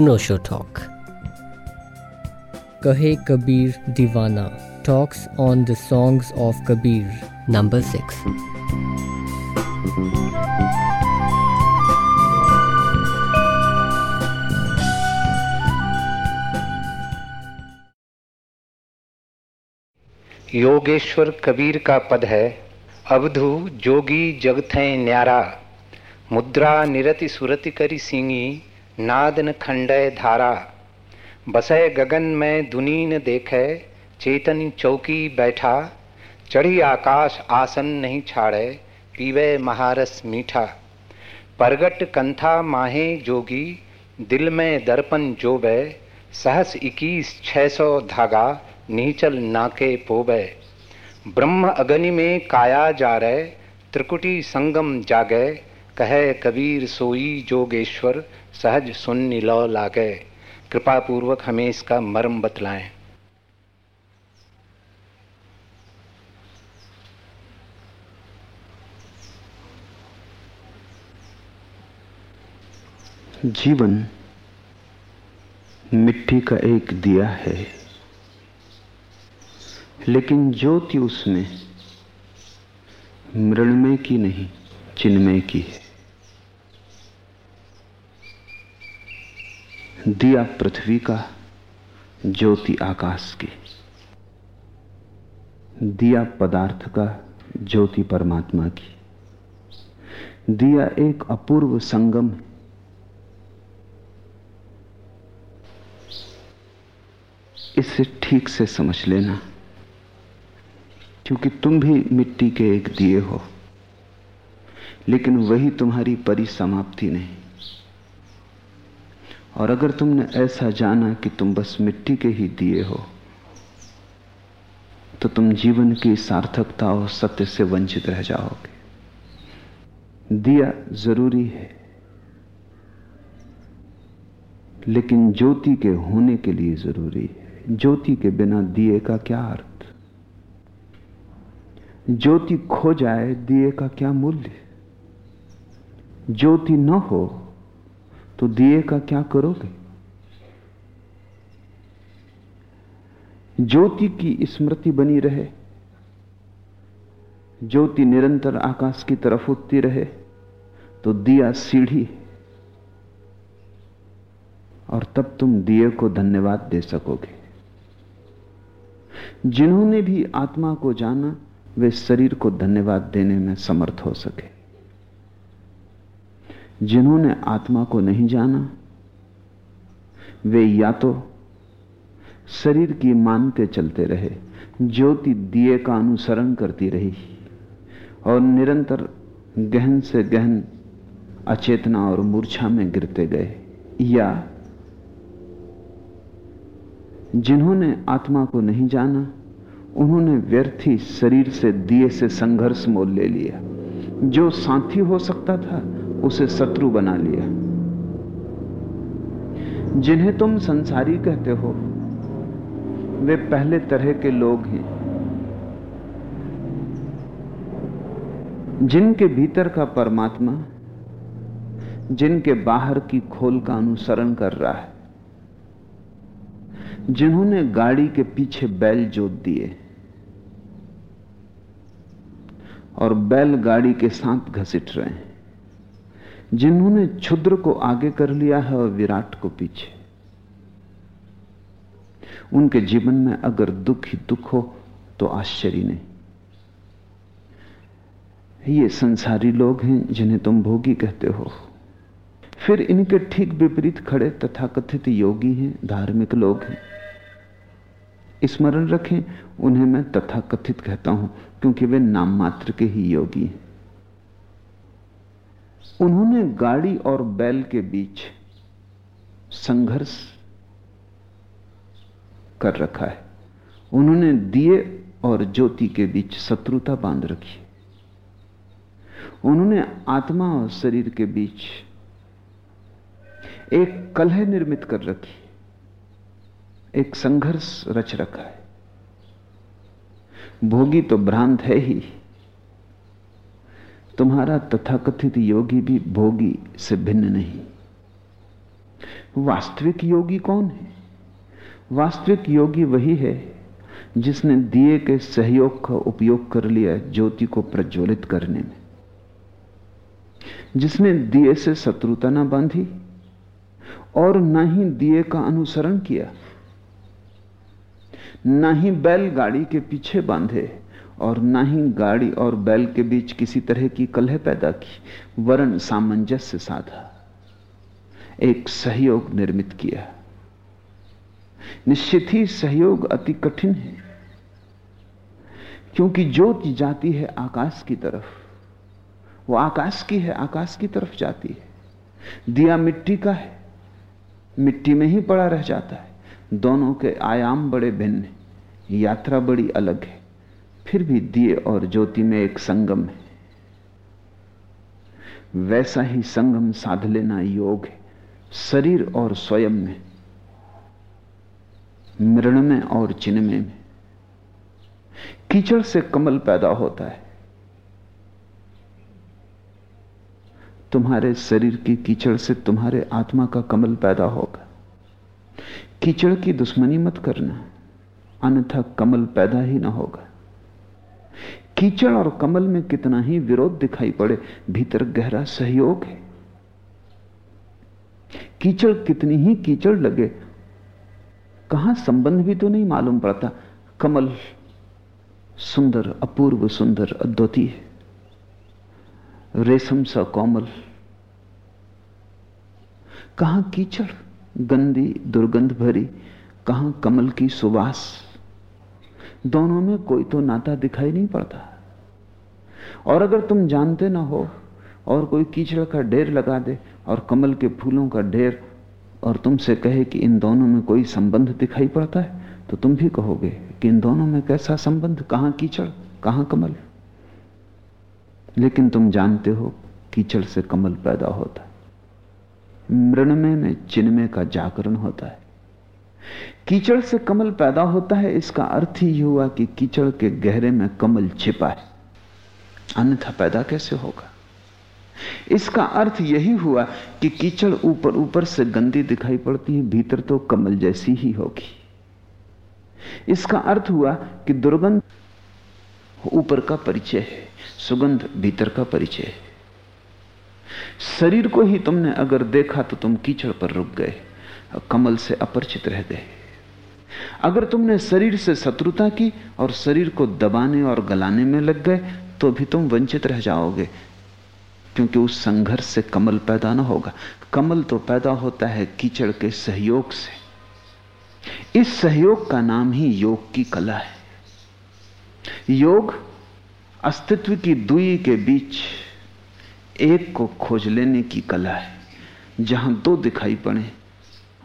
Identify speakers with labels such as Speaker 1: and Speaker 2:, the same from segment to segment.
Speaker 1: अनोशो talk कहे Kabir Deewana talks on the songs of Kabir number six
Speaker 2: Yogeshwar Kabir का पद है अवधु जोगी जगत है न्यारा। मुद्रा निरति सुरति करी सिंगी नादन खंडय धारा। बसय गगन में दुनी न देखे, चेतन चौकी बैठा। चढ़ी आकाश आसन नहीं छाड़े, पीवे महारस मीठा। परगट कंथा माहे जोगी, दिल में दर्पण जोबे। सहस इक्कीस छह सौ धागा, नीचल नाके पोबे। ब्रह्म अग्नि में काया जा रहे त्रिकुटी संगम जागे। कहे कबीर सोई जोगेश्वर सहज सुन्नी लौ लागे। कृपा पूर्वक हमें इसका मर्म बतलाएँ।
Speaker 3: जीवन मिट्टी का एक दिया है, लेकिन ज्योति उसमें मृणमय की नहीं, चिन्मय की है। दिया पृथ्वी का ज्योति आकाश की। दिया पदार्थ का ज्योति परमात्मा की। दिया एक अपूर्व संगम। इसे ठीक से समझ लेना, क्योंकि तुम भी मिट्टी के एक दिए हो, लेकिन वही तुम्हारी परिसमाप्ति नहीं। और अगर तुमने ऐसा जाना कि तुम बस मिट्टी के ही दिए हो तो तुम जीवन की सार्थकता और सत्य से वंचित रह जाओगे। दिया ज़रूरी है, लेकिन ज्योति के होने के लिए ज़रूरी है। ज्योति के बिना दिए का क्या अर्थ? ज्योति खो जाए, दिए का क्या मूल्य? ज्योति न हो तो दिए का क्या करोगे? ज्योति की स्मृति बनी रहे। ज्योति निरंतर आकाश की तरफ़ उठती रहे तो दिया सीढ़ी और तब तुम दिए को धन्यवाद दे सकोगे। जिन्होंने भी आत्मा को जाना, वे शरीर को धन्यवाद देने में समर्थ हो सके। जिन्होंने आत्मा को नहीं जाना, वे या तो शरीर की मानते चलते रहे, ज्योति दिए का अनुसरण करती रही, और निरंतर गहन से गहन अचेतना और मूर्छा में गिरते गए, या जिन्होंने आत्मा को नहीं जाना, उन्होंने व्यर्थी शरीर से दिए से संघर्ष मोल ले लिया। जो साथी हो सकता था उसे शत्रु बना लिया। जिन्हें तुम संसारी कहते हो, वे पहले तरह के लोग हैं। जिनके भीतर का परमात्मा, जिनके बाहर की खोल का अनुसरण कर रहा है, जिन्होंने गाड़ी के पीछे बैल जोत दिए और बैल गाड़ी के साथ घसीट रहे हैं। जिन्होंने क्षुद्र को आगे कर लिया है और विराट को पीछे। उनके जीवन में अगर दुख ही दुख हो तो आश्चर्य नहीं। ये संसारी लोग हैं, जिन्हें तुम भोगी कहते हो। फिर इनके ठीक विपरीत खड़े तथाकथित योगी हैं, धार्मिक लोग हैं। स्मरण रखें, उन्हें मैं तथाकथित कहता हूँ, क्योंकि वे नाम मात्र के ही योगी हैं। उन्होंने गाड़ी और बैल के बीच संघर्ष कर रखा है। उन्होंने दिए और ज्योति के बीच शत्रुता बाँध रखी उन्होंने आत्मा और शरीर के बीच एक कलह निर्मित कर रखी एक संघर्ष रच रखा है। भोगी तो भ्रांत है ही। तुम्हारा तथाकथित योगी भी भोगी से भिन्न नहीं। वास्तविक योगी कौन है? वास्तविक योगी वही है जिसने दिए के सहयोग का उपयोग कर लिया ज्योति को प्रज्वलित करने में। जिसने दिए से शत्रुता ना बांधी और न ही दिए का अनुसरण किया, न ही बैलगाड़ी के पीछे बांधे और न ही गाड़ी और बैल के बीच किसी तरह की कलह पैदा की वरण सामंजस्य साधा। एक सहयोग निर्मित किया। निश्चित ही सहयोग अति कठिन है, क्योंकि ज्योति जाती है आकाश की तरफ़। वो आकाश की है, आकाश की तरफ़ जाती है। दिया मिट्टी का है, मिट्टी में ही पड़ा रह जाता है। दोनों के आयाम बड़े भिन्न यात्रा बड़ी अलग है। फिर भी दिए और ज्योति में एक संगम है। वैसा ही संगम साध लेना योग है। शरीर और स्वयं में, मृण में और चिन्मय में कीचड़ से कमल पैदा होता है। तुम्हारे शरीर की कीचड़ से तुम्हारे आत्मा का कमल पैदा होगा। कीचड़ की दुश्मनी मत करना। अन्यथा कमल पैदा ही ना होगा। कीचड़ और कमल में कितना ही विरोध दिखाई पड़े, भीतर गहरा सहयोग है। कीचड़ कितनी ही कीचड़ लगे, कहाँ संबंध भी तो नहीं मालूम पड़ता। कमल सुंदर, अपूर्व सुंदर, अद्वितीय रेशम सा कोमल। कहाँ कीचड़, गंदी, दुर्गंध भरी, कहाँ कमल की सुवास। दोनों में कोई तो नाता दिखाई नहीं पड़ता। और अगर तुम जानते ना हो और कोई कीचड़ का ढेर लगा दे और कमल के फूलों का ढेर और तुमसे कहे कि इन दोनों में कोई संबंध दिखाई पड़ता है तो तुम भी कहोगे कि इन दोनों में कैसा संबंध, कहाँ कीचड़, कहाँ कमल? लेकिन तुम जानते हो कीचड़ से कमल पैदा होता है। मृणमय में चिन्मय का जागरण होता है। कीचड़ से कमल पैदा होता है, इसका अर्थ ही हुआ कि कीचड़ के गहरे में कमल छिपा है। अन्यथा पैदा कैसे होगा? इसका अर्थ यही हुआ कि कीचड़ ऊपर ऊपर से गंदी दिखाई पड़ती है, भीतर तो कमल जैसी ही होगी। इसका अर्थ हुआ कि दुर्गंध ऊपर का परिचय है, सुगंध भीतर का परिचय है। शरीर को ही तुमने अगर देखा तो तुम कीचड़ पर रुक गए, कमल से अपरिचित रह गए। अगर तुमने शरीर से शत्रुता की और शरीर को दबाने और गलाने में लग गए तो भी तुम वंचित रह जाओगे, क्योंकि उस संघर्ष से कमल पैदा ना होगा। कमल तो पैदा होता है कीचड़ के सहयोग से। इस सहयोग का नाम ही योग की कला है। योग अस्तित्व की दुई के बीच एक को खोज लेने की कला है। जहाँ दो दिखाई पड़े,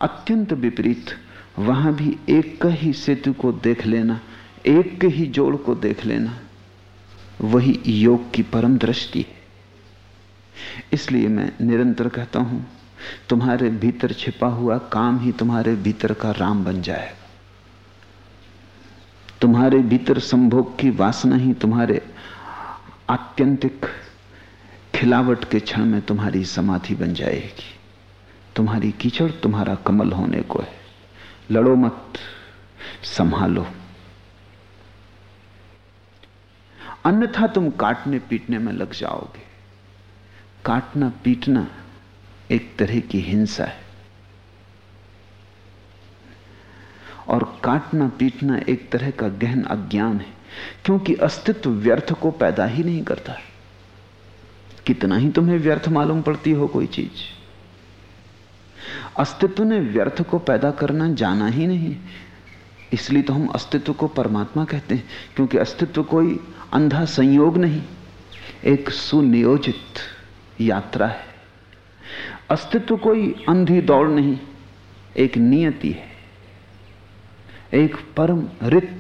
Speaker 3: अत्यंत विपरीत, वहाँ भी एक का ही सेतु को देख लेना, एक के ही जोड़ को देख लेना। वही योग की परम दृष्टि है। इसलिए मैं निरंतर कहता हूँ, तुम्हारे भीतर छिपा हुआ काम ही तुम्हारे भीतर का राम बन जाएगा। तुम्हारे भीतर संभोग की वासना ही तुम्हारे आत्यंतिक खिलावट के क्षण में तुम्हारी समाधि बन जाएगी। तुम्हारी कीचड़ तुम्हारा कमल होने को है। लड़ो मत, संभालो। अन्यथा तुम काटने पीटने में लग जाओगे। काटना पीटना एक तरह की हिंसा है। और काटना पीटना एक तरह का गहन अज्ञान है, क्योंकि अस्तित्व व्यर्थ को पैदा ही नहीं करता कितना ही तुम्हें व्यर्थ मालूम पड़ती हो कोई चीज़। अस्तित्व ने व्यर्थ को पैदा करना जाना ही नहीं। इसलिए तो हम अस्तित्व को परमात्मा कहते हैं, क्योंकि अस्तित्व कोई अंधा संयोग नहीं, एक सुनियोजित यात्रा है। अस्तित्व कोई अंधी दौड़ नहीं, एक नियति है। एक परम रित,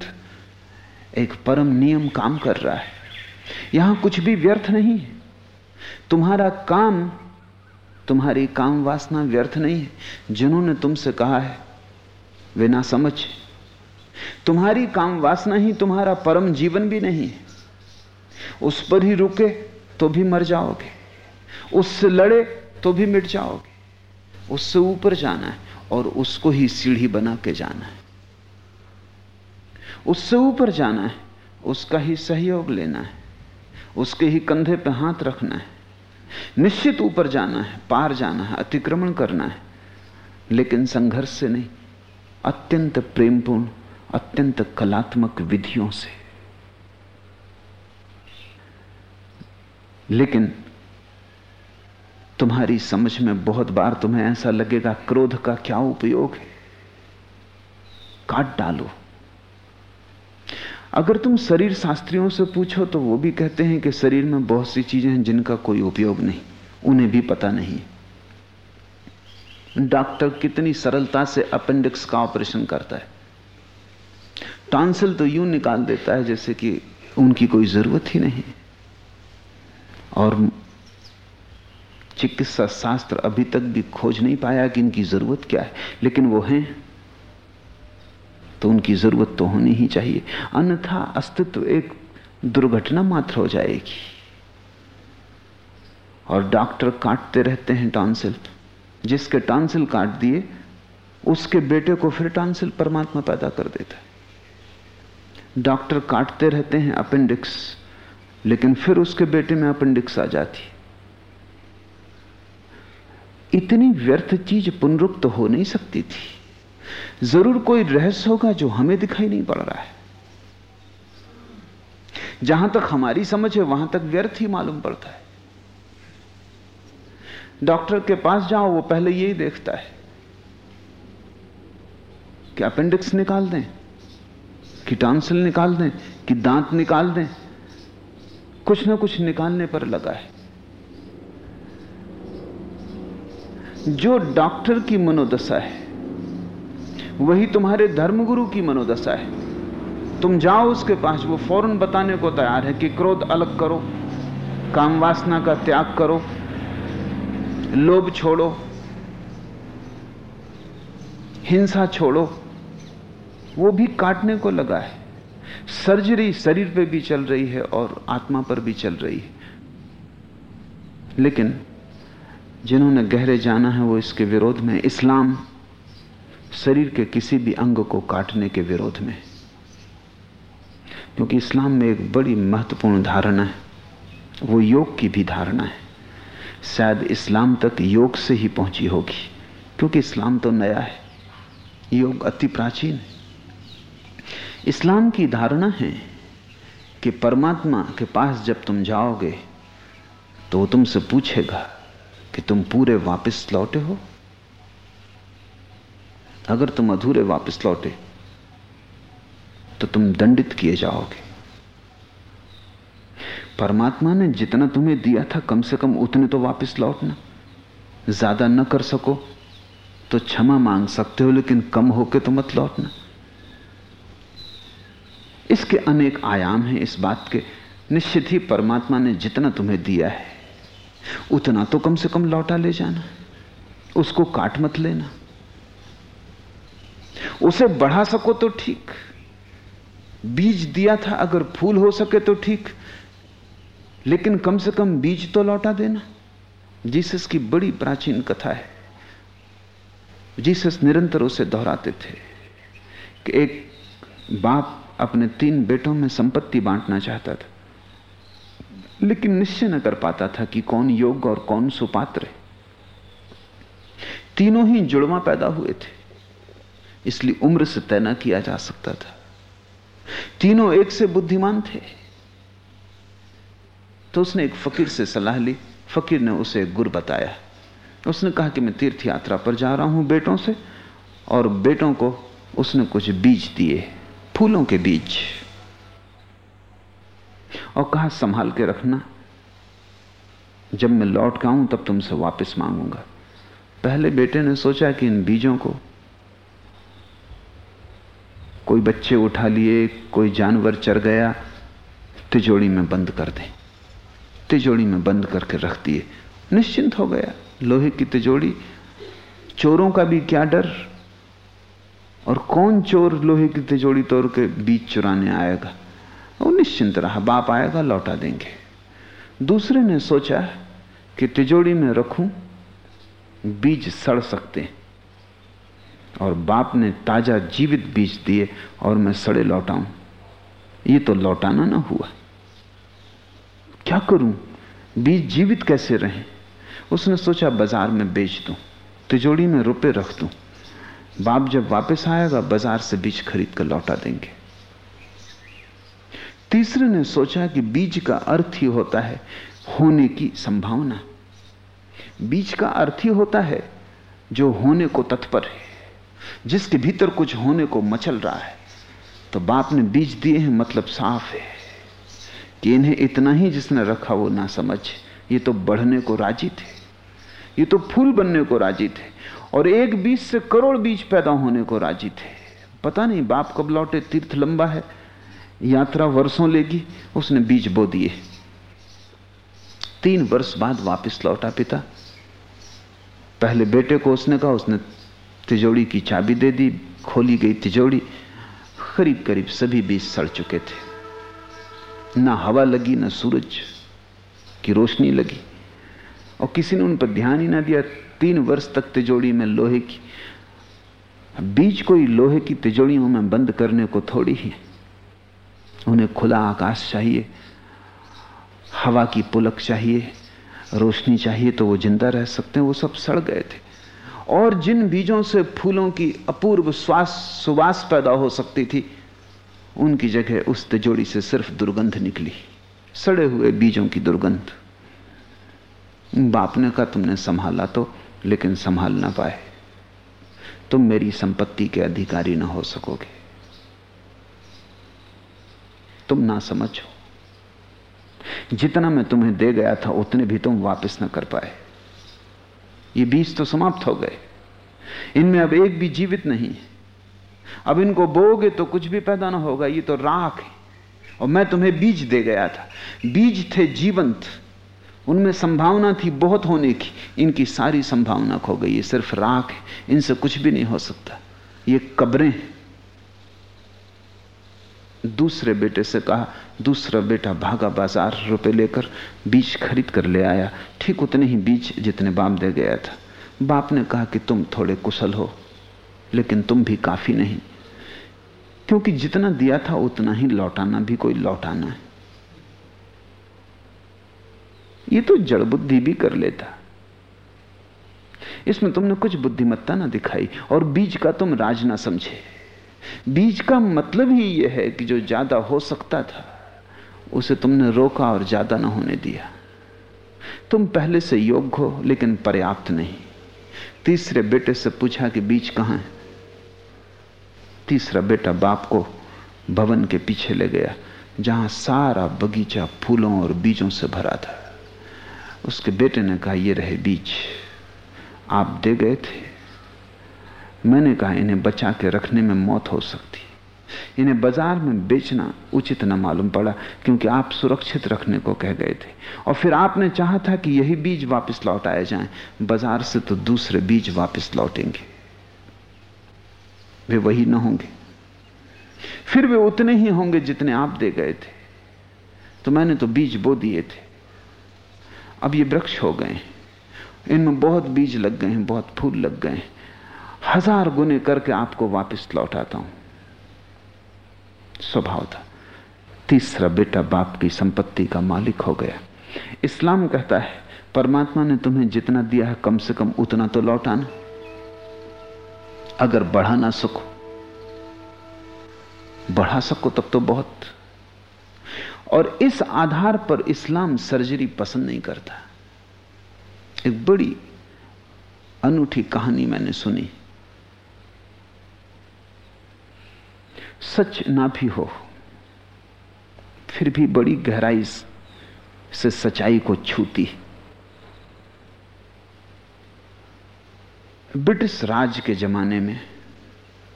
Speaker 3: एक परम नियम काम कर रहा है। यहाँ कुछ भी व्यर्थ नहीं है। तुम्हारा काम, तुम्हारी काम वासना व्यर्थ नहीं है। जिन्होंने तुमसे कहा है, वे ना समझ तुम्हारी काम वासना ही तुम्हारा परम जीवन भी नहीं है। उस पर ही रुके तो भी मर जाओगे। उससे लड़े तो भी मिट जाओगे। उससे ऊपर जाना है और उसको ही सीढ़ी बना के जाना है। उससे ऊपर जाना है, उसका ही सहयोग लेना है, उसके ही कंधे पर हाथ रखना है। निश्चित ऊपर जाना है, पार जाना है, अतिक्रमण करना है, लेकिन संघर्ष से नहीं, अत्यंत प्रेमपूर्ण, अत्यंत कलात्मक विधियों से। लेकिन तुम्हारी समझ में बहुत बार तुम्हें ऐसा लगेगा, क्रोध का क्या उपयोग है? काट डालो। अगर तुम शरीर शास्त्रियों से पूछो तो वो भी कहते हैं कि शरीर में बहुत सी चीज़ें हैं जिनका कोई उपयोग नहीं, उन्हें भी पता नहीं। डॉक्टर कितनी सरलता से अपेंडिक्स का ऑपरेशन करता है। टॉन्सिल तो यूँ निकाल देता है जैसे कि उनकी कोई ज़रूरत ही नहीं और चिकित्सा शास्त्र अभी तक भी खोज नहीं पाया कि इनकी ज़रूरत क्या है। लेकिन वो हैं तो उनकी ज़रूरत तो होनी ही चाहिए। अन्यथा अस्तित्व एक दुर्घटना मात्र हो जाएगी। और डॉक्टर काटते रहते हैं टॉन्सिल। जिसके टॉन्सिल काट दिए, उसके बेटे को फिर टॉन्सिल परमात्मा पैदा कर देता है। डॉक्टर काटते रहते हैं अपेंडिक्स। लेकिन फिर उसके बेटे में अपेंडिक्स आ जाती। इतनी व्यर्थ चीज़ पुनरुक्त तो हो नहीं सकती थी। ज़रूर कोई रहस्य होगा जो हमें दिखाई नहीं पड़ रहा है। जहाँ तक हमारी समझ है, वहाँ तक व्यर्थ ही मालूम पड़ता है। डॉक्टर के पास जाओ, वो पहले यही देखता है कि अपेंडिक्स निकाल दें, कि टॉन्सिल निकाल दें, कि दांत निकाल दें। कुछ ना कुछ निकालने पर लगा है। जो डॉक्टर की मनोदशा है, वही तुम्हारे धर्मगुरु की मनोदशा है। तुम जाओ उसके पास, वो फ़ौरन बताने को तैयार है कि क्रोध अलग करो, काम वासना का त्याग करो, लोभ छोड़ो, हिंसा छोड़ो, वो भी काटने को लगा है। सर्जरी शरीर पे भी चल रही है और आत्मा पर भी चल रही है। लेकिन जिन्होंने गहरे जाना है, वो इसके विरोध में इस्लाम शरीर के किसी भी अंग को काटने के विरोध में क्योंकि इस्लाम में एक बड़ी महत्वपूर्ण धारणा है। वो योग की भी धारणा है। शायद इस्लाम तक योग से ही पहुँची होगी, क्योंकि इस्लाम तो नया है। योग अति प्राचीन है। इस्लाम की धारणा है कि परमात्मा के पास जब तुम जाओगे तो वो तुमसे पूछेगा कि तुम पूरे वापस लौटे हो। अगर तुम अधूरे वापस लौटे तो तुम दंडित किए जाओगे। परमात्मा ने जितना तुम्हें दिया था, कम से कम उतने तो वापस लौटना। ज़्यादा न कर सको तो क्षमा मांग सकते हो, लेकिन कम होके तो मत लौटना। इसके अनेक आयाम हैं इस बात के। निश्चित ही परमात्मा ने जितना तुम्हें दिया है, उतना तो कम से कम लौटा ले जाना। उसको काट मत लेना। उसे बढ़ा सको तो ठीक। बीज दिया था अगर फूल हो सके तो ठीक, लेकिन कम से कम बीज तो लौटा देना। जीसस की बड़ी प्राचीन कथा है। जीसस निरंतर उसे दोहराते थे कि एक बाप अपने तीन बेटों में संपत्ति बांटना चाहता था। लेकिन निश्चय न कर पाता था कि कौन योग्य और कौन सुपात्र है। तीनों ही जुड़वा पैदा हुए थे। इसलिए उम्र से तय न किया जा सकता था। तीनों एक से बुद्धिमान थे। तो उसने एक फकीर से सलाह ली। फकीर ने उसे गुर बताया। उसने कहा कि मैं तीर्थ यात्रा पर जा रहा हूँ बेटों से, और बेटों को उसने कुछ बीज दिए। फूलों के बीज। और कहा संभाल के रखना? जब मैं लौट के आऊँ, तब तुमसे वापस मांगूँगा। पहले बेटे ने सोचा कि इन बीजों को कोई बच्चे उठा लिए, कोई जानवर चर गया तिजोड़ी में बंद कर दे। तिजोड़ी में बंद करके रख दिए। निश्चिंत हो गया। लोहे की तिजोड़ी चोरों का भी क्या डर? और कौन चोर लोहे की तिजोड़ी तोड़ के बीज चुराने आएगा? वो निश्चिंत रहा, बाप आएगा, लौटा देंगे। दूसरे ने सोचा कि तिजोड़ी में रखूँ, बीज सड़ सकते हैं। और बाप ने ताज़ा जीवित बीज दिए और मैं सड़े लौटाऊं। ये तो लौटाना ना हुआ। क्या करूँ? बीज जीवित कैसे रहे? उसने सोचा, बाज़ार में बेच दूँ तिजोड़ी में रुपए रख दूँ। बाप जब वापस आएगा, बाज़ार से बीज खरीद कर लौटा देंगे। तीसरे ने सोचा कि बीज का अर्थ ही होता है होने की संभावना। बीज का अर्थ ही होता है जो होने को तत्पर है। जिसके भीतर कुछ होने को मचल रहा है तो बाप ने बीज दिए हैं मतलब साफ़ है कि इन्हें इतना ही जिसने रखा वो ना समझ ये तो बढ़ने को राज़ी थे। ये तो फूल बनने को राज़ी थे। और एक बीज से करोड़ बीज पैदा होने को राज़ी थे। पता नहीं बाप कब लौटे, तीर्थ लंबा है, यात्रा वर्षों लेगी, उसने बीज बो दिए। तीन वर्ष बाद वापस लौटा पिता। पहले बेटे को उसने कहा, उसने तिजोड़ी की चाबी दे दी, खोली गई तिजोड़ी करीब करीब सभी बीज सड़ चुके थे। ना हवा लगी, ना सूरज की रोशनी लगी। और किसी ने उन पर ध्यान ही ना दिया। तीन वर्ष तक तिजोड़ी में लोहे की। बीज कोई लोहे की तिजोड़ियों में बंद करने को थोड़ी ही। उन्हें खुला आकाश चाहिए, हवा की पुलक चाहिए, रोशनी चाहिए तो वो ज़िंदा रह सकते हैं, वो सब सड़ गए थे। और जिन बीजों से फूलों की अपूर्व श्वास, सुवास पैदा हो सकती थी, उनकी जगह उस तिजोड़ी से सिर्फ़ दुर्गंध निकली। सड़े हुए बीजों की दुर्गंध। बाप ने कहा, तुमने संभाला तो लेकिन संभाल ना पाए। तुम मेरी संपत्ति के अधिकारी ना हो सकोगे। तुम ना समझो जितना मैं तुम्हें दे गया था, उतने भी तुम वापस ना कर पाए। ये बीज तो समाप्त हो गए। इनमें अब एक भी जीवित नहीं है। अब इनको बोगे तो कुछ भी पैदा ना होगा, ये तो राख है। और मैं तुम्हें बीज दे गया था। बीज थे जीवंत। उनमें संभावना थी बहुत होने की। इनकी सारी संभावना खो गई। ये सिर्फ़ राख है। इनसे कुछ भी नहीं हो सकता। ये कब्रें दूसरे बेटे से कहा, दूसरा बेटा भागा बाज़ार रुपए लेकर बीज खरीद कर ले आया। ठीक उतने ही बीज जितने बाप दे गया था। बाप ने कहा कि तुम थोड़े कुशल हो, लेकिन तुम भी काफ़ी नहीं। क्योंकि जितना दिया था, उतना ही लौटाना भी कोई लौटाना है। ये तो जड़ बुद्धि भी कर लेता। इसमें तुमने कुछ बुद्धिमत्ता ना दिखाई, और बीज का तुम राज ना समझे। बीज का मतलब ही यह है कि जो ज़्यादा हो सकता था, उसे तुमने रोका और ज़्यादा ना होने दिया। तुम पहले से योग्य हो, लेकिन पर्याप्त नहीं। तीसरे बेटे से पूछा कि बीज कहाँ है? तीसरा बेटा बाप को भवन के पीछे ले गया, जहाँ सारा बगीचा फूलों और बीजों से भरा था। उसके बेटे ने कहा, ये रहे बीज। आप दे गए थे। मैंने कहा, इन्हें बचा के रखने में मौत हो सकती इन्हें बाज़ार में बेचना उचित न मालूम पड़ा, क्योंकि आप सुरक्षित रखने को कह गए थे। और फिर आपने चाहा था कि यही बीज वापस लौटाए जाएँ। बाज़ार से तो दूसरे बीज वापस लौटेंगे। वे वही न होंगे। फिर वे उतने ही होंगे जितने आप दे गए थे। तो मैंने तो बीज बो दिए थे। अब ये वृक्ष हो गए इनमें बहुत बीज लग गए हैं, बहुत फूल लग गए हैं। हज़ार गुने करके आपको वापस लौटाता हूँ। स्वभाव था। तीसरा बेटा बाप की संपत्ति का मालिक हो गया। इस्लाम कहता है, परमात्मा ने तुम्हें जितना दिया है, कम से कम उतना तो लौटाना। अगर बढ़ा ना सको बढ़ा सको तब तो बहुत। और इस आधार पर इस्लाम सर्जरी पसंद नहीं करता। एक बड़ी अनूठी कहानी मैंने सुनी। सच ना भी हो, फिर भी बड़ी गहराई से सच्चाई को छूती। ब्रिटिश राज के जमाने में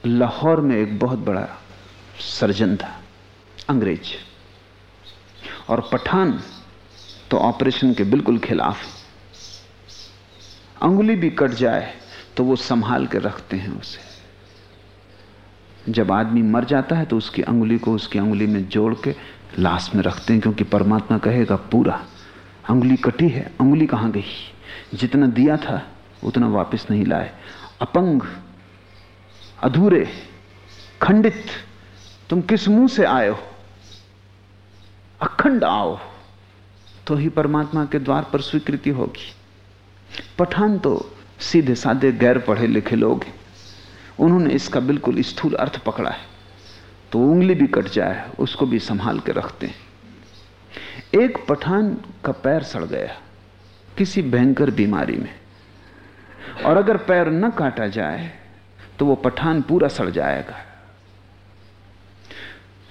Speaker 3: लाहौर में एक बहुत बड़ा सर्जन था, अंग्रेज़। और पठान तो ऑपरेशन के बिल्कुल खिलाफ अंगुली भी कट जाए तो वो संभाल के रखते हैं उसे। जब आदमी मर जाता है तो उसकी अंगुली को उसकी अंगुली में जोड़ के लाश में रखते हैं, क्योंकि परमात्मा कहेगा, पूरा, अंगुली कटी है, अंगुली कहाँ गई? जितना दिया था, उतना वापस नहीं लाए। अपंग, अधूरे, खंडित, तुम किस मुँह से आए हो? अखंड आओ तो ही परमात्मा के द्वार पर स्वीकृति होगी। पठान तो सीधे साधे गैर पढ़े लिखे लोग हैं। उन्होंने इसका बिल्कुल स्थूल अर्थ पकड़ा है। तो उंगली भी कट जाए, उसको भी संभाल के रखते हैं। एक पठान का पैर सड़ गया, किसी भयंकर बीमारी में। और अगर पैर न काटा जाए तो वो पठान पूरा सड़ जाएगा।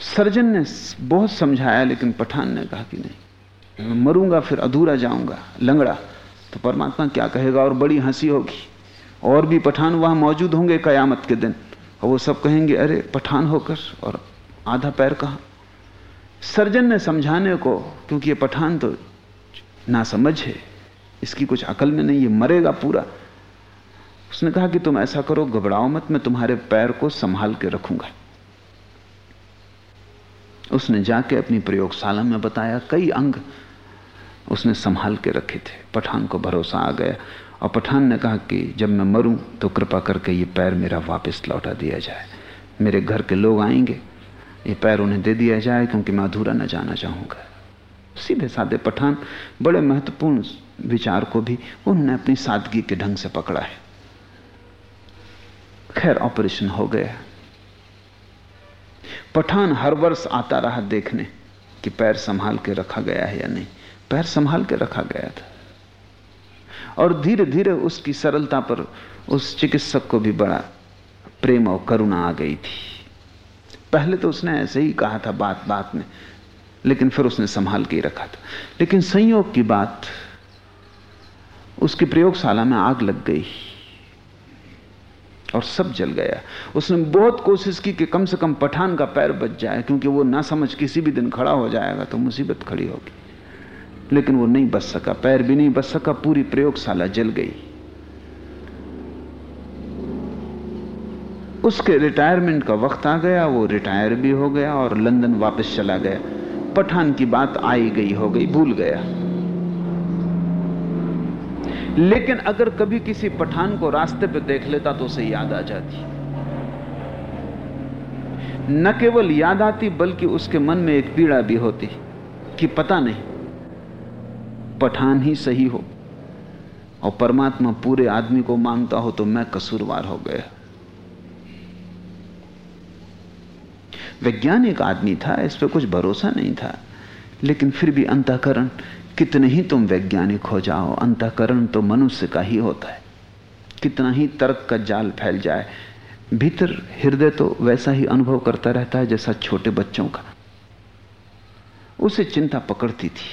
Speaker 3: सर्जन ने बहुत समझाया, लेकिन पठान ने कहा कि नहीं। मरूँगा, फिर अधूरा जाऊँगा, लंगड़ा। तो परमात्मा क्या कहेगा? और बड़ी हँसी होगी। और भी पठान वहाँ मौजूद होंगे कयामत के दिन। और वो सब कहेंगे, अरे, पठान होकर, और आधा पैर कहा? सर्जन ने समझाने को, क्योंकि ये पठान तो ना समझ है। इसकी कुछ अकल में नहीं, ये मरेगा पूरा। उसने कहा कि, तुम ऐसा करो, घबराओ मत, मैं तुम्हारे पैर को संभाल के रखूँगा। उसने जाके अपनी प्रयोगशाला में बताया, कई अंग उसने संभाल के रखे थे। पठान को भरोसा आ गया और पठान ने कहा कि जब मैं मरूं तो कृपा करके ये पैर मेरा वापस लौटा दिया जाए। मेरे घर के लोग आएँगे। ये पैर उन्हें दे दिया जाए, क्योंकि मैं अधूरा न जाना चाहूँगा। सीधे साधे पठान बड़े महत्वपूर्ण विचार को भी उन्होंने अपनी सादगी के ढंग से पकड़ा है। खैर, ऑपरेशन हो गया। पठान हर वर्ष आता रहा देखने कि पैर संभाल के रखा गया है या नहीं। पैर संभाल के रखा गया था। और धीरे धीरे उसकी सरलता पर उस चिकित्सक को भी बड़ा प्रेम और करुणा आ गई थी। पहले तो उसने ऐसे ही कहा था बात बात में, लेकिन फिर उसने संभाल के रखा था। लेकिन संयोग की बात, उसकी प्रयोगशाला में आग लग गई। और सब जल गया। उसने बहुत कोशिश की कि कम से कम पठान का पैर बच जाए, क्योंकि वो ना समझ किसी भी दिन खड़ा हो जाएगा तो मुसीबत खड़ी होगी। लेकिन वो नहीं बच सका, पैर भी नहीं बच सका, पूरी प्रयोगशाला जल गई। उसके रिटायरमेंट का वक्त आ गया, वो रिटायर भी हो गया और लंदन वापस चला गया। पठान की बात आई गई, हो गई, भूल गया। लेकिन अगर कभी किसी पठान को रास्ते पे देख लेता तो उसे याद आ जाती। न केवल याद आती, बल्कि उसके मन में एक पीड़ा भी होती कि पता नहीं, पठान ही सही हो और परमात्मा पूरे आदमी को माँगता हो तो मैं कसूरवार हो गया। वैज्ञानिक आदमी था, इस पर कुछ भरोसा नहीं था, लेकिन फिर भी अंतकरण कितने ही तुम वैज्ञानिक हो जाओ अंतकरण तो मनुष्य का ही होता है। कितना ही तर्क का जाल फैल जाए भीतर हृदय तो वैसा ही अनुभव करता रहता है जैसा छोटे बच्चों का। उसे चिंता पकड़ती थी।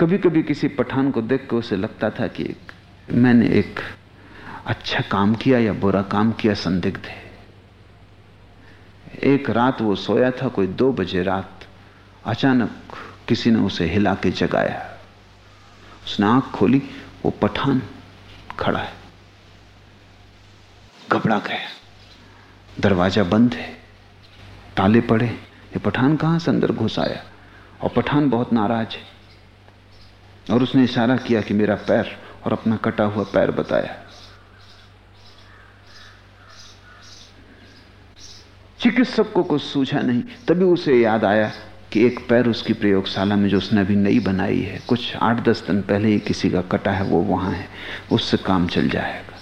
Speaker 3: कभी कभी किसी पठान को देख कर उसे लगता था कि एक, मैंने एक अच्छा काम किया या बुरा काम किया संदिग्ध है। एक रात वो सोया था कोई दो बजे रात अचानक किसी ने उसे हिला के जगाया। उसने आँख खोली, वो पठान खड़ा है। घबरा गया। दरवाज़ा बंद है। ताले पड़े। ये पठान कहाँ से अंदर घुस आया? और पठान बहुत नाराज़ है। और उसने इशारा किया कि मेरा पैर और अपना कटा हुआ पैर बताया। चिकित्सक को कुछ सूझा नहीं, तभी उसे याद आया। कि एक पैर उसकी प्रयोगशाला में जो उसने अभी नई बनाई है, कुछ आठ दस दिन पहले ही किसी का कटा है, वो वहाँ है, उससे काम चल जाएगा।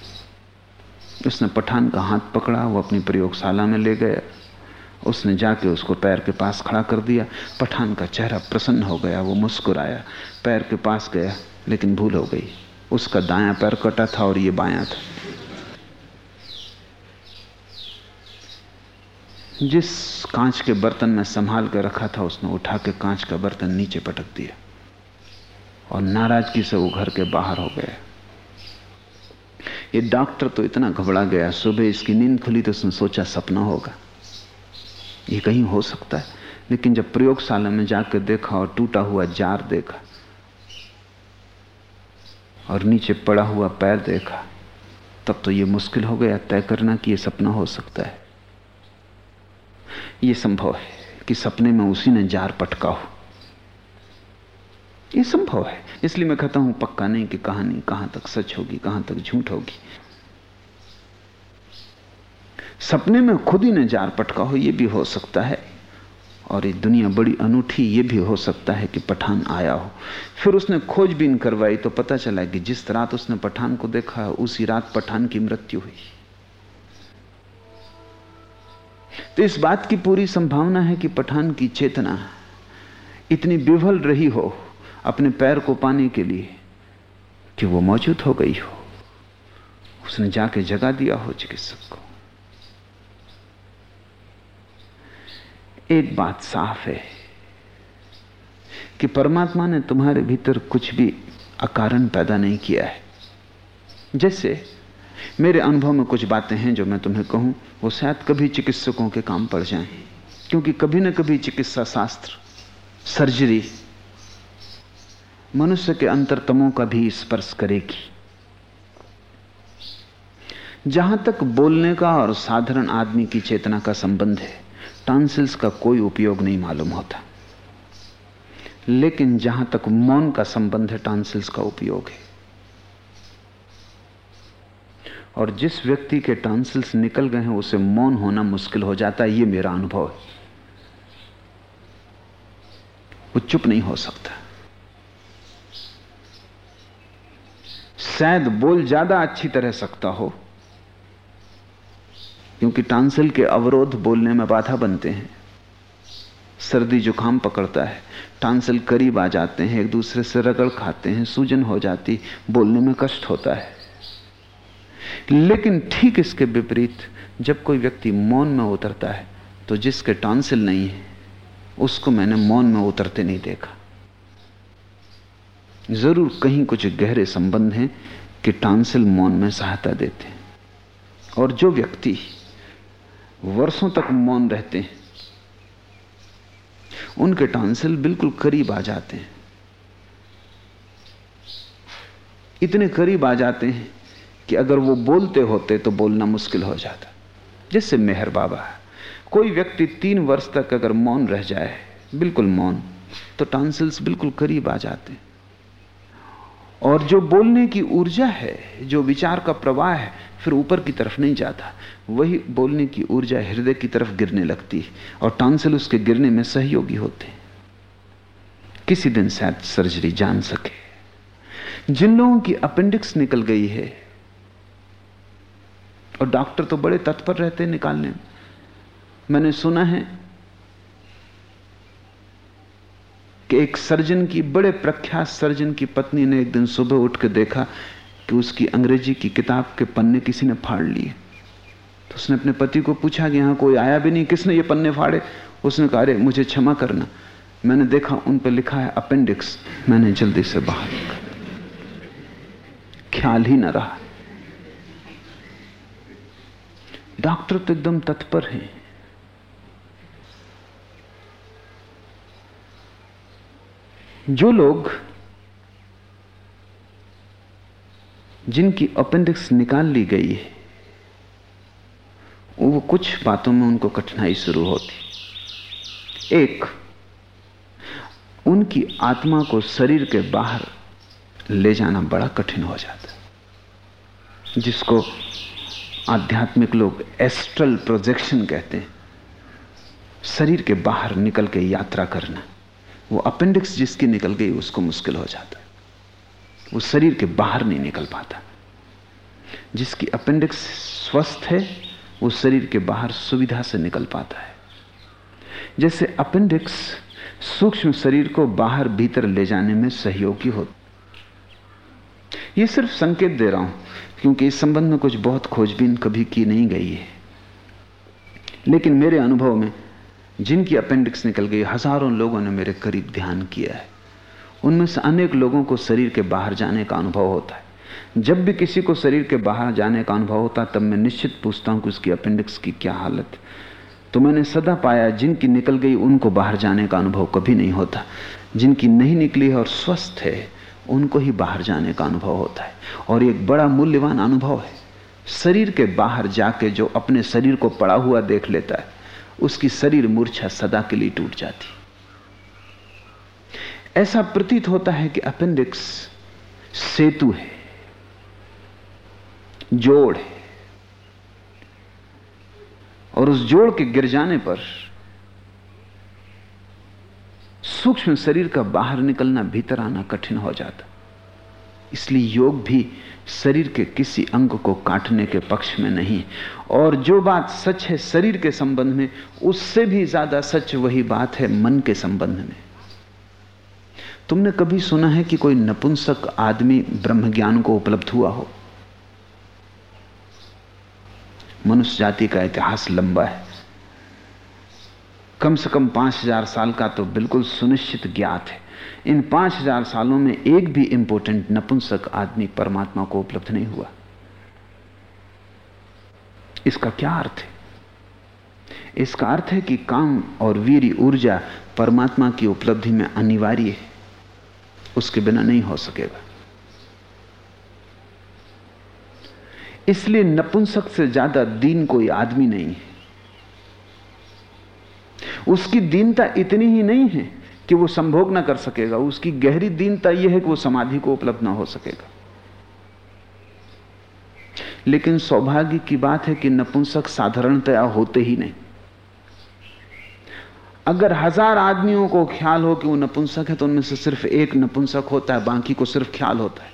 Speaker 3: उसने पठान का हाथ पकड़ा, वो अपनी प्रयोगशाला में ले गया। उसने जाके उसको पैर के पास खड़ा कर दिया। पठान का चेहरा प्रसन्न हो गया, वो मुस्कुराया। पैर के पास गया, लेकिन भूल हो गई। उसका दाया पैर कटा था और ये बायां था। जिस कांच के बर्तन में संभाल कर रखा था, उसने उठा के कांच का बर्तन नीचे पटक दिया और नाराज़गी से वो घर के बाहर हो गया। ये डॉक्टर तो इतना घबरा गया, सुबह इसकी नींद खुली तो उसने सोचा सपना होगा। ये कहीं हो सकता है, लेकिन जब प्रयोगशाला में जाकर देखा और टूटा हुआ जार देखा और नीचे पड़ा हुआ पैर देखा, तब तो ये मुश्किल हो गया तय करना कि ये सपना हो सकता है। ये संभव है कि सपने में उसी ने जार पटका हो। ये संभव है। इसलिए मैं कहता हूँ, पक्का नहीं कि कहानी कहाँ तक सच होगी, कहाँ तक झूठ होगी। सपने में खुद ही ने जार पटका हो यह भी हो सकता है। और ये दुनिया बड़ी अनूठी, ये भी हो सकता है कि पठान आया हो। फिर उसने खोजबीन करवाई तो पता चला कि जिस रात उसने पठान को देखा, उसी रात पठान की मृत्यु हुई। तो इस बात की पूरी संभावना है कि पठान की चेतना इतनी विवल रही हो अपने पैर को पाने के लिए कि वो मौजूद हो गई हो। उसने जाके जगा दिया हो चिकित्सक को। एक बात साफ़ है कि परमात्मा ने तुम्हारे भीतर कुछ भी अकारण पैदा नहीं किया है। जैसे मेरे अनुभव में कुछ बातें हैं जो मैं तुम्हें कहूँ, वो शायद कभी चिकित्सकों के काम पड़ जाएँ, क्योंकि कभी ना कभी चिकित्सा शास्त्र, सर्जरी मनुष्य के अंतरतमों का भी स्पर्श करेगी। जहाँ तक बोलने का और साधारण आदमी की चेतना का संबंध है टॉन्सिल्स का कोई उपयोग नहीं मालूम होता। लेकिन जहाँ तक मौन का संबंध है टॉन्सिल्स का उपयोग है। और जिस व्यक्ति के टॉन्सिल्स निकल गए हैं, उसे मौन होना मुश्किल हो जाता है। ये मेरा अनुभव है। वो चुप नहीं हो सकता। शायद बोल ज़्यादा अच्छी तरह सकता हो, क्योंकि टांसिल के अवरोध बोलने में बाधा बनते हैं। सर्दी जुकाम पकड़ता है। टांसिल करीब आ जाते हैं, एक दूसरे से रगड़ खाते हैं, सूजन हो जाती, बोलने में कष्ट होता है। लेकिन ठीक इसके विपरीत, जब कोई व्यक्ति मौन में उतरता है तो जिसके टांसिल नहीं है, उसको मैंने मौन में उतरते नहीं देखा। ज़रूर कहीं कुछ गहरे संबंध हैं कि टांसिल मौन में सहायता देते हैं। और जो व्यक्ति वर्षों तक मौन रहते हैं, उनके टांसिल बिल्कुल करीब आ जाते हैं। इतने करीब आ जाते हैं कि अगर वो बोलते होते तो बोलना मुश्किल हो जाता। जैसे मेहर बाबा। कोई व्यक्ति तीन वर्ष तक अगर मौन रह जाए, बिल्कुल मौन तो टांसिल्स बिल्कुल करीब आ जाते हैं। और जो बोलने की ऊर्जा है, जो विचार का प्रवाह है, फिर ऊपर की तरफ़ नहीं जाता। वही बोलने की ऊर्जा हृदय की तरफ़ गिरने लगती है, और टांसिल उसके गिरने में सहयोगी होते हैं। किसी दिन शायद सर्जरी जान सके। जिन लोगों की अपेंडिक्स निकल गई है और डॉक्टर तो बड़े तत्पर रहते निकालने में। मैंने सुना है कि एक सर्जन की, बड़े प्रख्यात सर्जन की पत्नी ने एक दिन सुबह उठ के देखा कि उसकी अंग्रेज़ी की किताब के पन्ने किसी ने फाड़ लिए। तो उसने अपने पति को पूछा कि यहाँ कोई आया भी नहीं, किसने ये पन्ने फाड़े? उसने कहा, अरे, मुझे क्षमा करना। मैंने देखा, उन पर लिखा है अपेंडिक्स। मैंने जल्दी से बाहर ख्याल ही न रहा। डॉक्टर तो एकदम तत्पर है। जो लोग जिनकी अपेंडिक्स निकाल ली गई है, वो कुछ बातों में उनको कठिनाई शुरू होती। एक, उनकी आत्मा को शरीर के बाहर ले जाना बड़ा कठिन हो जाता जिसको आध्यात्मिक लोग एस्ट्रल प्रोजेक्शन कहते हैं। शरीर के बाहर निकल के यात्रा करना, वो अपेंडिक्स जिसकी निकल गई, उसको मुश्किल हो जाता। है वो शरीर के बाहर नहीं निकल पाता। जिसकी अपेंडिक्स स्वस्थ है, वो शरीर के बाहर सुविधा से निकल पाता है। जैसे अपेंडिक्स सूक्ष्म शरीर को बाहर भीतर ले जाने में सहयोगी हो। यह सिर्फ़ संकेत दे रहा हूँ क्योंकि इस संबंध में कुछ बहुत खोजबीन कभी की नहीं गई है। लेकिन मेरे अनुभव में, जिनकी अपेंडिक्स निकल गई, हज़ारों लोगों ने मेरे करीब ध्यान किया है। उनमें से अनेक लोगों को शरीर के बाहर जाने का अनुभव होता है। जब भी किसी को शरीर के बाहर जाने का अनुभव होता, तब मैं निश्चित पूछता हूँ कि उसकी अपेंडिक्स की क्या हालत तो मैंने सदा पाया, जिनकी निकल गई, उनको बाहर जाने का अनुभव कभी नहीं होता। जिनकी नहीं निकली है और स्वस्थ है उनको ही बाहर जाने का अनुभव होता है। और एक बड़ा मूल्यवान अनुभव है। शरीर के बाहर जाके जो अपने शरीर को पड़ा हुआ देख लेता है, उसकी शरीर मूर्छा सदा के लिए टूट जाती। ऐसा प्रतीत होता है कि अपेंडिक्स सेतु है, जोड़ है। और उस जोड़ के गिर जाने पर सूक्ष्म शरीर का बाहर निकलना भीतर आना कठिन हो जाता। इसलिए योग भी शरीर के किसी अंग को काटने के पक्ष में नहीं। और जो बात सच है शरीर के संबंध में, उससे भी ज़्यादा सच वही बात है मन के संबंध में। तुमने कभी सुना है कि कोई नपुंसक आदमी ब्रह्म ज्ञान को उपलब्ध हुआ हो? मनुष्य जाति का इतिहास लंबा है। कम से कम पाँच हज़ार साल का तो बिल्कुल सुनिश्चित ज्ञात है। इन पाँच हज़ार सालों में एक भी इंपोर्टेंट नपुंसक आदमी परमात्मा को उपलब्ध नहीं हुआ। इसका क्या अर्थ है? इसका अर्थ है कि काम और वीर ऊर्जा परमात्मा की उपलब्धि में अनिवार्य है। उसके बिना नहीं हो सकेगा। इसलिए नपुंसक से ज़्यादा दीन कोई आदमी नहीं है। उसकी दीनता इतनी ही नहीं है कि वो संभोग ना कर सकेगा। उसकी गहरी दीनता यह है कि वो समाधि को उपलब्ध ना हो सकेगा। लेकिन सौभाग्य की बात है कि नपुंसक साधारणतया होते ही नहीं। अगर हज़ार आदमियों को ख्याल हो कि वो नपुंसक है तो उनमें से सिर्फ़ एक नपुंसक होता है, बाकी को सिर्फ़ ख्याल होता है।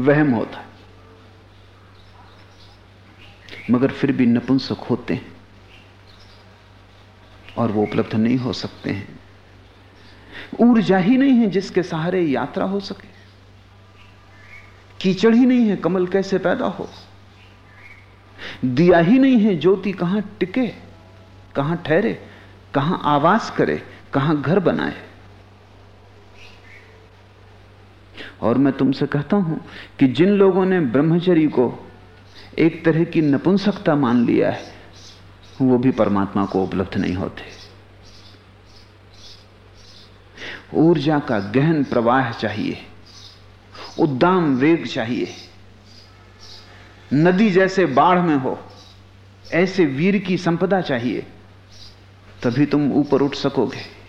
Speaker 3: वहम होता है। मगर फिर भी नपुंसक होते हैं। और वो उपलब्ध नहीं हो सकते हैं। ऊर्जा ही नहीं है जिसके सहारे यात्रा हो सके। कीचड़ ही नहीं है, कमल कैसे पैदा हो। दिया ही नहीं है ज्योति कहाँ टिके, कहाँ ठहरे, कहाँ आवास करे, कहाँ घर बनाए। और मैं तुमसे कहता हूँ कि जिन लोगों ने ब्रह्मचरी को एक तरह की नपुंसकता मान लिया है वो भी परमात्मा को उपलब्ध नहीं होते। ऊर्जा का गहन प्रवाह चाहिए, उद्दाम वेग चाहिए। नदी जैसे बाढ़ में हो, ऐसे वीर की संपदा चाहिए, तभी तुम ऊपर उठ सकोगे।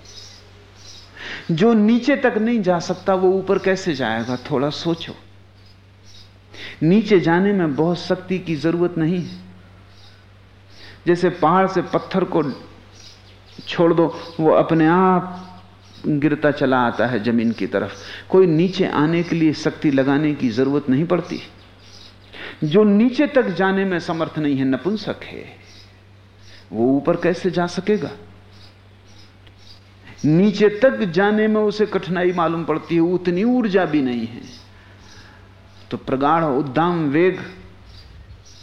Speaker 3: जो नीचे तक नहीं जा सकता, वो ऊपर कैसे जाएगा, थोड़ा सोचो। नीचे जाने में बहुत शक्ति की ज़रूरत नहीं है। जैसे पहाड़ से पत्थर को छोड़ दो, वो अपने आप गिरता चला आता है ज़मीन की तरफ़। कोई नीचे आने के लिए शक्ति लगाने की ज़रूरत नहीं पड़ती। जो नीचे तक जाने में समर्थ नहीं है, नपुंसक है, वो ऊपर कैसे जा सकेगा? नीचे तक जाने में उसे कठिनाई मालूम पड़ती है, उतनी ऊर्जा भी नहीं है। तो प्रगाढ़ उद्दाम वेग,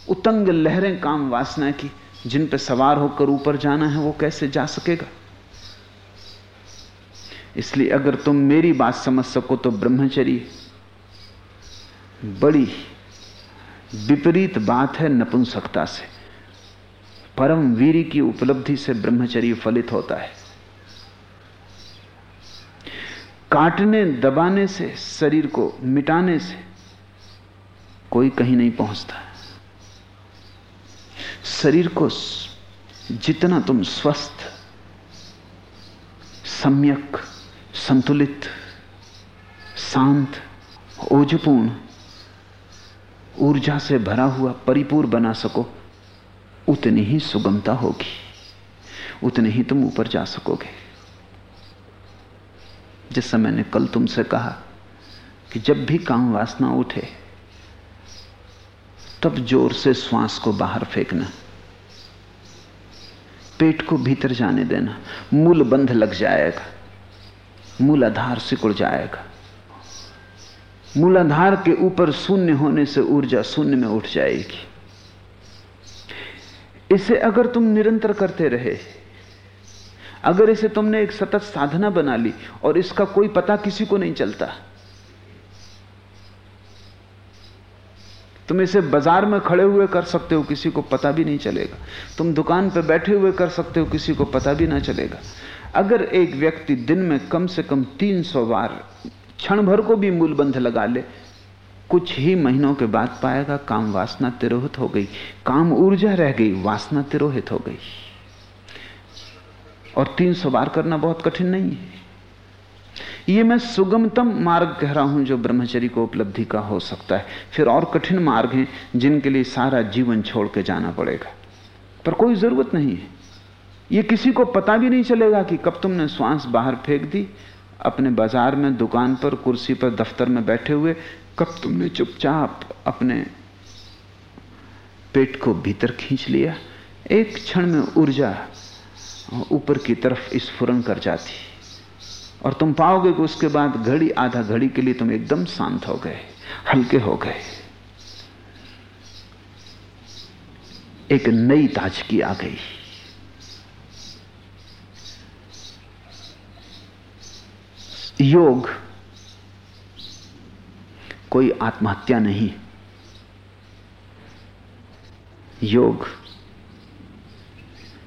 Speaker 3: उतंग लहरें, काम वासना की जिन पर सवार होकर ऊपर जाना है, वो कैसे जा सकेगा? इसलिए अगर तुम मेरी बात समझ सको तो ब्रह्मचरी बड़ी विपरीत बात है नपुंसकता से। परम वीर की उपलब्धि से ब्रह्मचर्य फलित होता है। काटने, दबाने से, शरीर को मिटाने से कोई कहीं नहीं पहुँचता शरीर को जितना तुम स्वस्थ, सम्यक, संतुलित, शांत, ओजपूर्ण, ऊर्जा से भरा हुआ, परिपूर्ण बना सको, उतनी ही सुगमता होगी, उतने ही तुम ऊपर जा सकोगे। जैसा मैंने कल तुमसे कहा कि जब भी काम वासना उठे तब ज़ोर से श्वास को बाहर फेंकना, पेट को भीतर जाने देना, मूल बंध लग जाएगा, मूल आधार सिकुड़ जाएगा। मूल आधार के ऊपर शून्य होने से ऊर्जा शून्य में उठ जाएगी। इसे अगर तुम निरंतर करते रहे, अगर इसे तुमने एक सतत साधना बना ली और इसका कोई पता किसी को नहीं चलता तुम इसे बाज़ार में खड़े हुए कर सकते हो, किसी को पता भी नहीं चलेगा। तुम दुकान पर बैठे हुए कर सकते हो, किसी को पता भी ना चलेगा। अगर एक व्यक्ति दिन में कम से कम तीन सौ बार क्षण भर को भी मूलबंध लगा ले, कुछ ही महीनों के बाद पाएगा, काम वासना तिरोहित हो गई, काम ऊर्जा रह गई, वासना तिरोहित हो गई। और तीन सौ बार करना बहुत कठिन नहीं है। ये मैं सुगमतम मार्ग कह रहा हूँ जो ब्रह्मचरी को उपलब्धि का हो सकता है। फिर और कठिन मार्ग हैं जिनके लिए सारा जीवन छोड़ के जाना पड़ेगा। पर कोई ज़रूरत नहीं है। ये किसी को पता भी नहीं चलेगा कि कब तुमने श्वास बाहर फेंक दी, अपने बाज़ार में, दुकान पर, कुर्सी पर, दफ्तर में बैठे हुए, कब तुमने चुपचाप अपने पेट को भीतर खींच लिया। एक क्षण में ऊर्जा ऊपर की तरफ़ स्फुरन कर जाती। और तुम पाओगे कि उसके बाद घड़ी, आधा घड़ी के लिए तुम एकदम शांत हो गए, हल्के हो गए। एक नई ताजगी आ गई। योग, कोई आत्महत्या नहीं। योग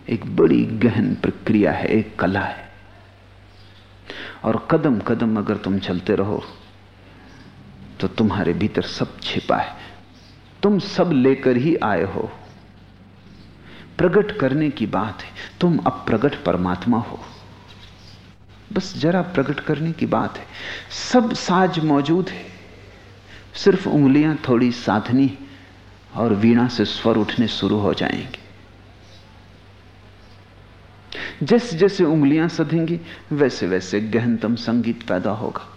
Speaker 3: एक बड़ी गहन प्रक्रिया है, एक कला है। और कदम कदम अगर तुम चलते रहो तो तुम्हारे भीतर सब छिपा है। तुम सब लेकर ही आए हो। प्रकट करने की बात है, तुम अब प्रकट परमात्मा हो। बस जरा प्रकट करने की बात है। सब साज मौजूद है। सिर्फ़ उंगलियाँ थोड़ी साधनी और वीणा से स्वर उठने शुरू हो जाएँगे। जैसे जैसे उंगलियाँ सधेंगी वैसे वैसे गहनतम संगीत पैदा होगा।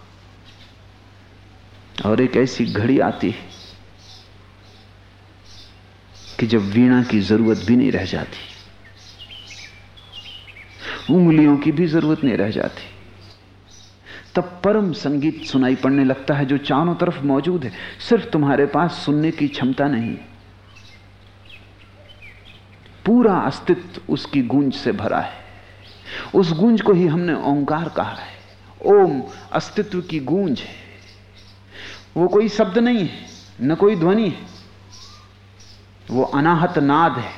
Speaker 3: और एक ऐसी घड़ी आती है कि जब वीणा की ज़रूरत भी नहीं रह जाती, उंगलियों की भी ज़रूरत नहीं रह जाती, तब परम संगीत सुनाई पड़ने लगता है जो चारों तरफ़ मौजूद है। सिर्फ़ तुम्हारे पास सुनने की क्षमता नहीं। पूरा अस्तित्व उसकी गूंज से भरा है। उस गूंज को ही हमने ओंकार कहा है। ओम अस्तित्व की गूंज है। वो कोई शब्द नहीं है, न कोई ध्वनि है। वो अनाहत नाद है।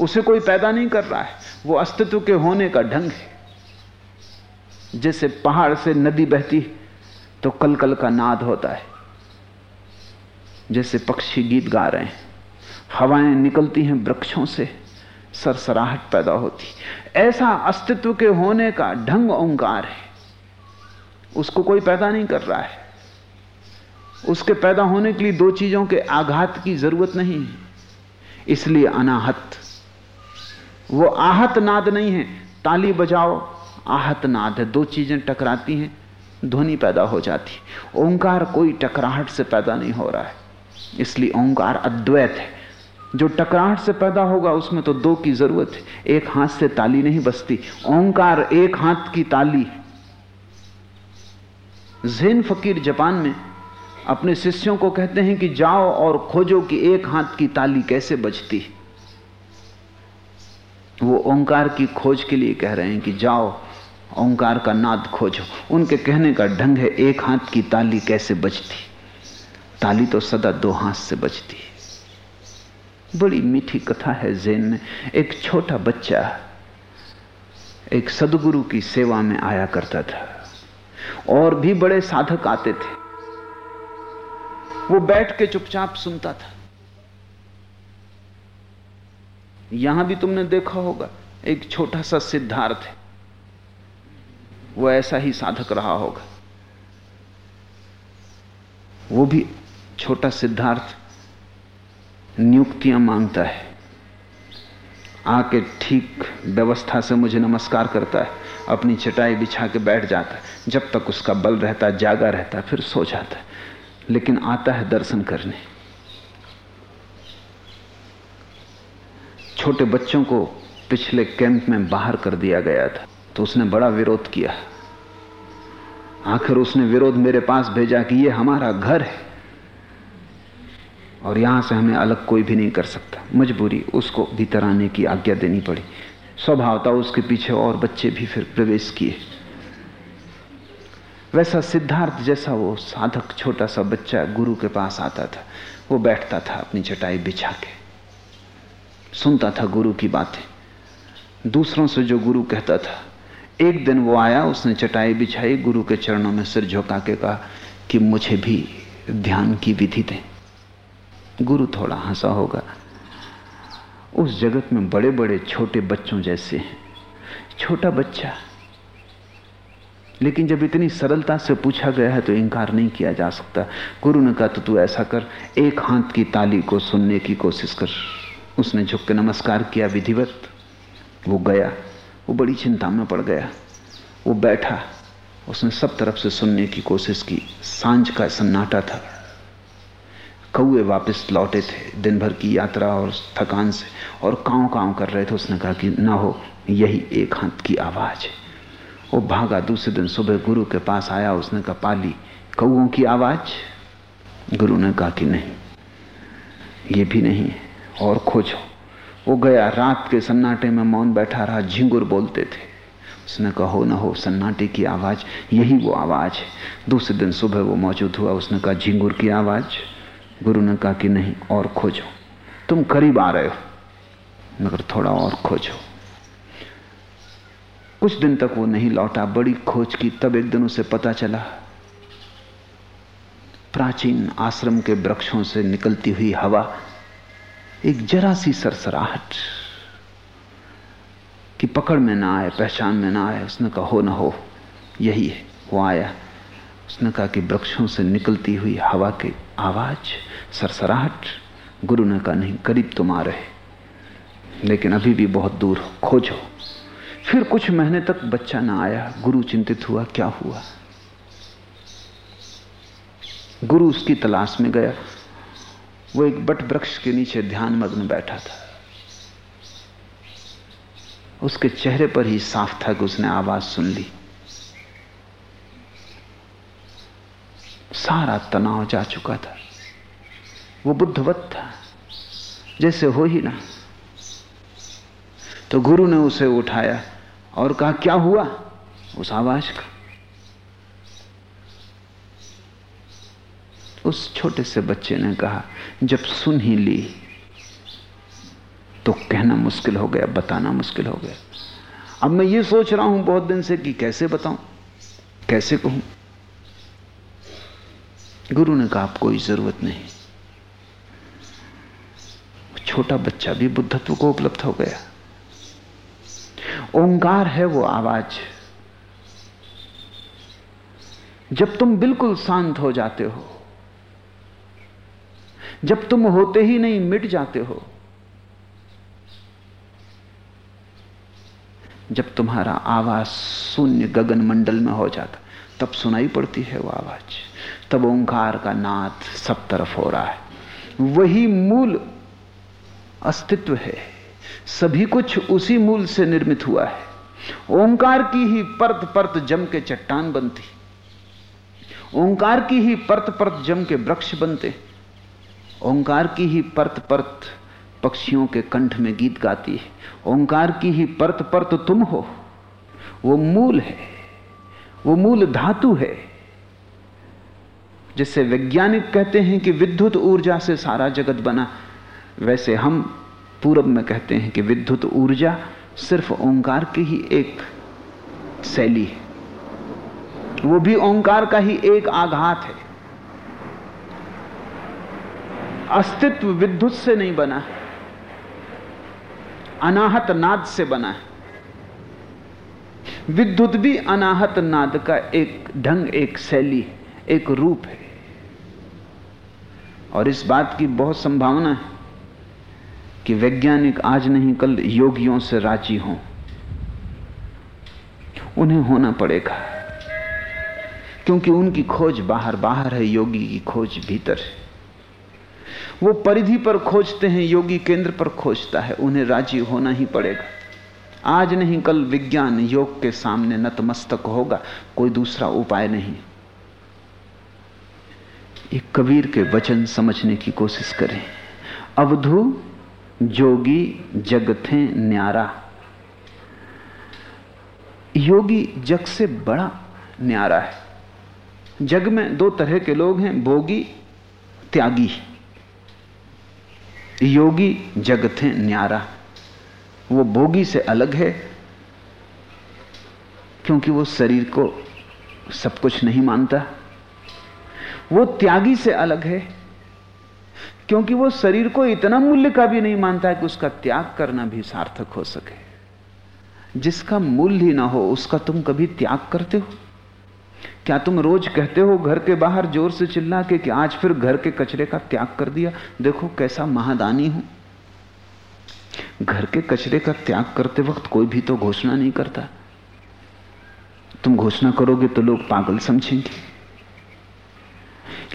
Speaker 3: उसे कोई पैदा नहीं कर रहा है। वो अस्तित्व के होने का ढंग है। जैसे पहाड़ से नदी बहती तो कल कल का नाद होता है। जैसे पक्षी गीत गा रहे हैं। हवाएँ निकलती हैं वृक्षों से। सरसराहट पैदा होती। ऐसा अस्तित्व के होने का ढंग ओंकार है। उसको कोई पैदा नहीं कर रहा है। उसके पैदा होने के लिए दो चीज़ों के आघात की ज़रूरत नहीं है। इसलिए अनाहत। वो आहत नाद नहीं है। ताली बजाओ, आहत नाद है। दो चीज़ें टकराती हैं, ध्वनि पैदा हो जाती। है ओंकार कोई टकराहट से पैदा नहीं हो रहा है। इसलिए ओंकार अद्वैत है। जो टकराहट से पैदा होगा, उसमें तो दो की ज़रूरत है। एक हाथ से ताली नहीं बसती ओंकार एक हाथ की ताली जेन फकीर जापान में अपने शिष्यों को कहते हैं कि जाओ और खोजो कि एक हाथ की ताली कैसे बजती वो ओंकार की खोज के लिए कह रहे हैं कि जाओ, ओंकार का नाद खोजो। उनके कहने का ढंग है, एक हाथ की ताली कैसे बजती ताली तो सदा दो हाथ से बजती है। बड़ी मीठी कथा है जैन। में एक छोटा बच्चा एक सदगुरु की सेवा में आया करता था। और भी बड़े साधक आते थे। वो बैठ के चुपचाप सुनता था। यहाँ भी तुमने देखा होगा, एक छोटा सा सिद्धार्थ है। वो ऐसा ही साधक रहा होगा। वो भी छोटा सिद्धार्थ नियुक्तियाँ माँगता है। आके ठीक व्यवस्था से मुझे नमस्कार करता है, अपनी चटाई बिछा के बैठ जाता है। जब तक उसका बल रहता है जागा रहता है फिर सो जाता है। लेकिन आता है दर्शन करने। छोटे बच्चों को पिछले कैंप में बाहर कर दिया गया था तो उसने बड़ा विरोध किया। आखिर उसने विरोध मेरे पास भेजा कि ये हमारा घर है। और यहाँ से हमें अलग कोई भी नहीं कर सकता। मजबूरी, उसको भीतर आने की आज्ञा देनी पड़ी। स्वभावता उसके पीछे और बच्चे भी फिर प्रवेश किए। वैसा सिद्धार्थ जैसा वो साधक छोटा सा बच्चा गुरु के पास आता था। वो बैठता था अपनी चटाई बिछा के। सुनता था गुरु की बातें। दूसरों से जो गुरु कहता था। एक दिन वो आया, उसने चटाई बिछाई, गुरु के चरणों में सिर झोंका के कहा कि मुझे भी ध्यान की विधि दें। गुरु थोड़ा हंसा होगा। उस जगत में बड़े बड़े छोटे बच्चों जैसे हैं। छोटा बच्चा। लेकिन जब इतनी सरलता से पूछा गया है तो इनकार नहीं किया जा सकता। गुरु ने कहा तो तू ऐसा कर, एक हाथ की ताली को सुनने की कोशिश कर। उसने झुक के नमस्कार किया विधिवत। वो गया। वो बड़ी चिंता में पड़ गया। वो बैठा। उसने सब तरफ़ से सुनने की कोशिश की। साँझ का सन्नाटा था। कौए वापस लौटे थे दिन भर की यात्रा और थकान से, और कांव कांव कर रहे थे। उसने कहा कि ना हो, यही एक हाथ की आवाज़ है। वो भागा, दूसरे दिन सुबह गुरु के पास आया, उसने कहा, पाली कौओं की आवाज़? गुरु ने कहा कि नहीं, ये भी नहीं है, और खोजो। वो गया, रात के सन्नाटे में मौन बैठा रहा, झिंगुर बोलते थे। उसने कहा, हो ना हो, सन्नाटे की आवाज़, यही वो आवाज़ है। दूसरे दिन सुबह वो मौजूद हुआ, उसने कहा, झिंगुर की आवाज़? गुरु ने कहा कि नहीं, और खोजो। तुम करीब आ रहे हो, मगर थोड़ा और खोजो। कुछ दिन तक वो नहीं लौटा, बड़ी खोज की, तब एक दिन उसे पता चला, प्राचीन आश्रम के वृक्षों से निकलती हुई हवा, एक जरा सी सरसराहट, कि पकड़ में ना आए, पहचान में ना आए, उसने कहा, हो ना हो, यही है। वो आया, उसने कहा कि वृक्षों से निकलती हुई हवा की आवाज़ सरसराहट। गुरु ने कहा, नहीं, करीब तुम आ रहे। लेकिन अभी भी बहुत दूर हो, खोजो। फिर कुछ महीने तक बच्चा ना आया। गुरु चिंतित हुआ, क्या हुआ? गुरु उसकी तलाश में गया। वो एक बट वृक्ष के नीचे ध्यान मग्न बैठा था। उसके चेहरे पर ही साफ़ था कि उसने आवाज़ सुन ली। सारा तनाव जा चुका था। वो बुद्धवत था। जैसे हो ही ना। तो गुरु ने उसे उठाया और कहा, क्या हुआ? उस आवाज़ का। उस छोटे से बच्चे ने कहा, जब सुन ही ली तो कहना मुश्किल हो गया, बताना मुश्किल हो गया। अब मैं ये सोच रहा हूँ बहुत दिन से कि कैसे बताऊँ, कैसे कहूँ? गुरु ने कहा आप कोई ज़रूरत नहीं। छोटा बच्चा भी बुद्धत्व को उपलब्ध हो गया। ओंकार है वो आवाज़। जब तुम बिल्कुल शांत हो जाते हो, जब तुम होते ही नहीं, मिट जाते हो, जब तुम्हारा आवाज़ शून्य गगन मंडल में हो जाता, तब सुनाई पड़ती है वो आवाज़। तब ओंकार का नाद सब तरफ़ हो रहा है। वही मूल अस्तित्व है। सभी कुछ उसी मूल से निर्मित हुआ है। ओंकार की ही परत परत जम के चट्टान बनती। ओंकार की ही परत परत जम के वृक्ष बनते। ओंकार की ही परत परत पक्षियों के कंठ में गीत गाती है। ओंकार की ही परत परत तुम हो। वो मूल है। वो मूल धातु है। जिससे वैज्ञानिक कहते हैं कि विद्युत ऊर्जा से सारा जगत बना। वैसे हम पूरब में कहते हैं कि विद्युत ऊर्जा सिर्फ़ ओंकार की ही एक शैली है। वो भी ओंकार का ही एक आघात है। अस्तित्व विद्युत से नहीं बना है। अनाहत नाद से बना है। विद्युत भी अनाहत नाद का एक ढंग, एक शैली, एक रूप है। और इस बात की बहुत संभावना है कि वैज्ञानिक आज नहीं, कल योगियों से राज़ी हों। उन्हें होना पड़ेगा। क्योंकि उनकी खोज बाहर बाहर है, योगी की खोज भीतर है। वो परिधि पर खोजते हैं, योगी केंद्र पर खोजता है, उन्हें राज़ी होना ही पड़ेगा। आज नहीं, कल विज्ञान योग के सामने नतमस्तक होगा, कोई दूसरा उपाय नहीं। एक कबीर के वचन समझने की कोशिश करें। अवधु जोगी जगथे न्यारा। योगी जग से बड़ा न्यारा है। जग में दो तरह के लोग हैं, भोगी, त्यागी। योगी जगत है न्यारा। वो भोगी से अलग है, क्योंकि वो शरीर को सब कुछ नहीं मानता। वो त्यागी से अलग है क्योंकि वो शरीर को इतना मूल्य का भी नहीं मानता है कि उसका त्याग करना भी सार्थक हो सके। जिसका मूल्य ही ना हो, उसका तुम कभी त्याग करते हो? क्या तुम रोज कहते हो घर के बाहर ज़ोर से चिल्ला के कि आज फिर घर के कचरे का त्याग कर दिया? देखो कैसा महादानी हूँ। घर के कचरे का त्याग करते वक्त कोई भी तो घोषणा नहीं करता। तुम घोषणा करोगे तो लोग पागल समझेंगे।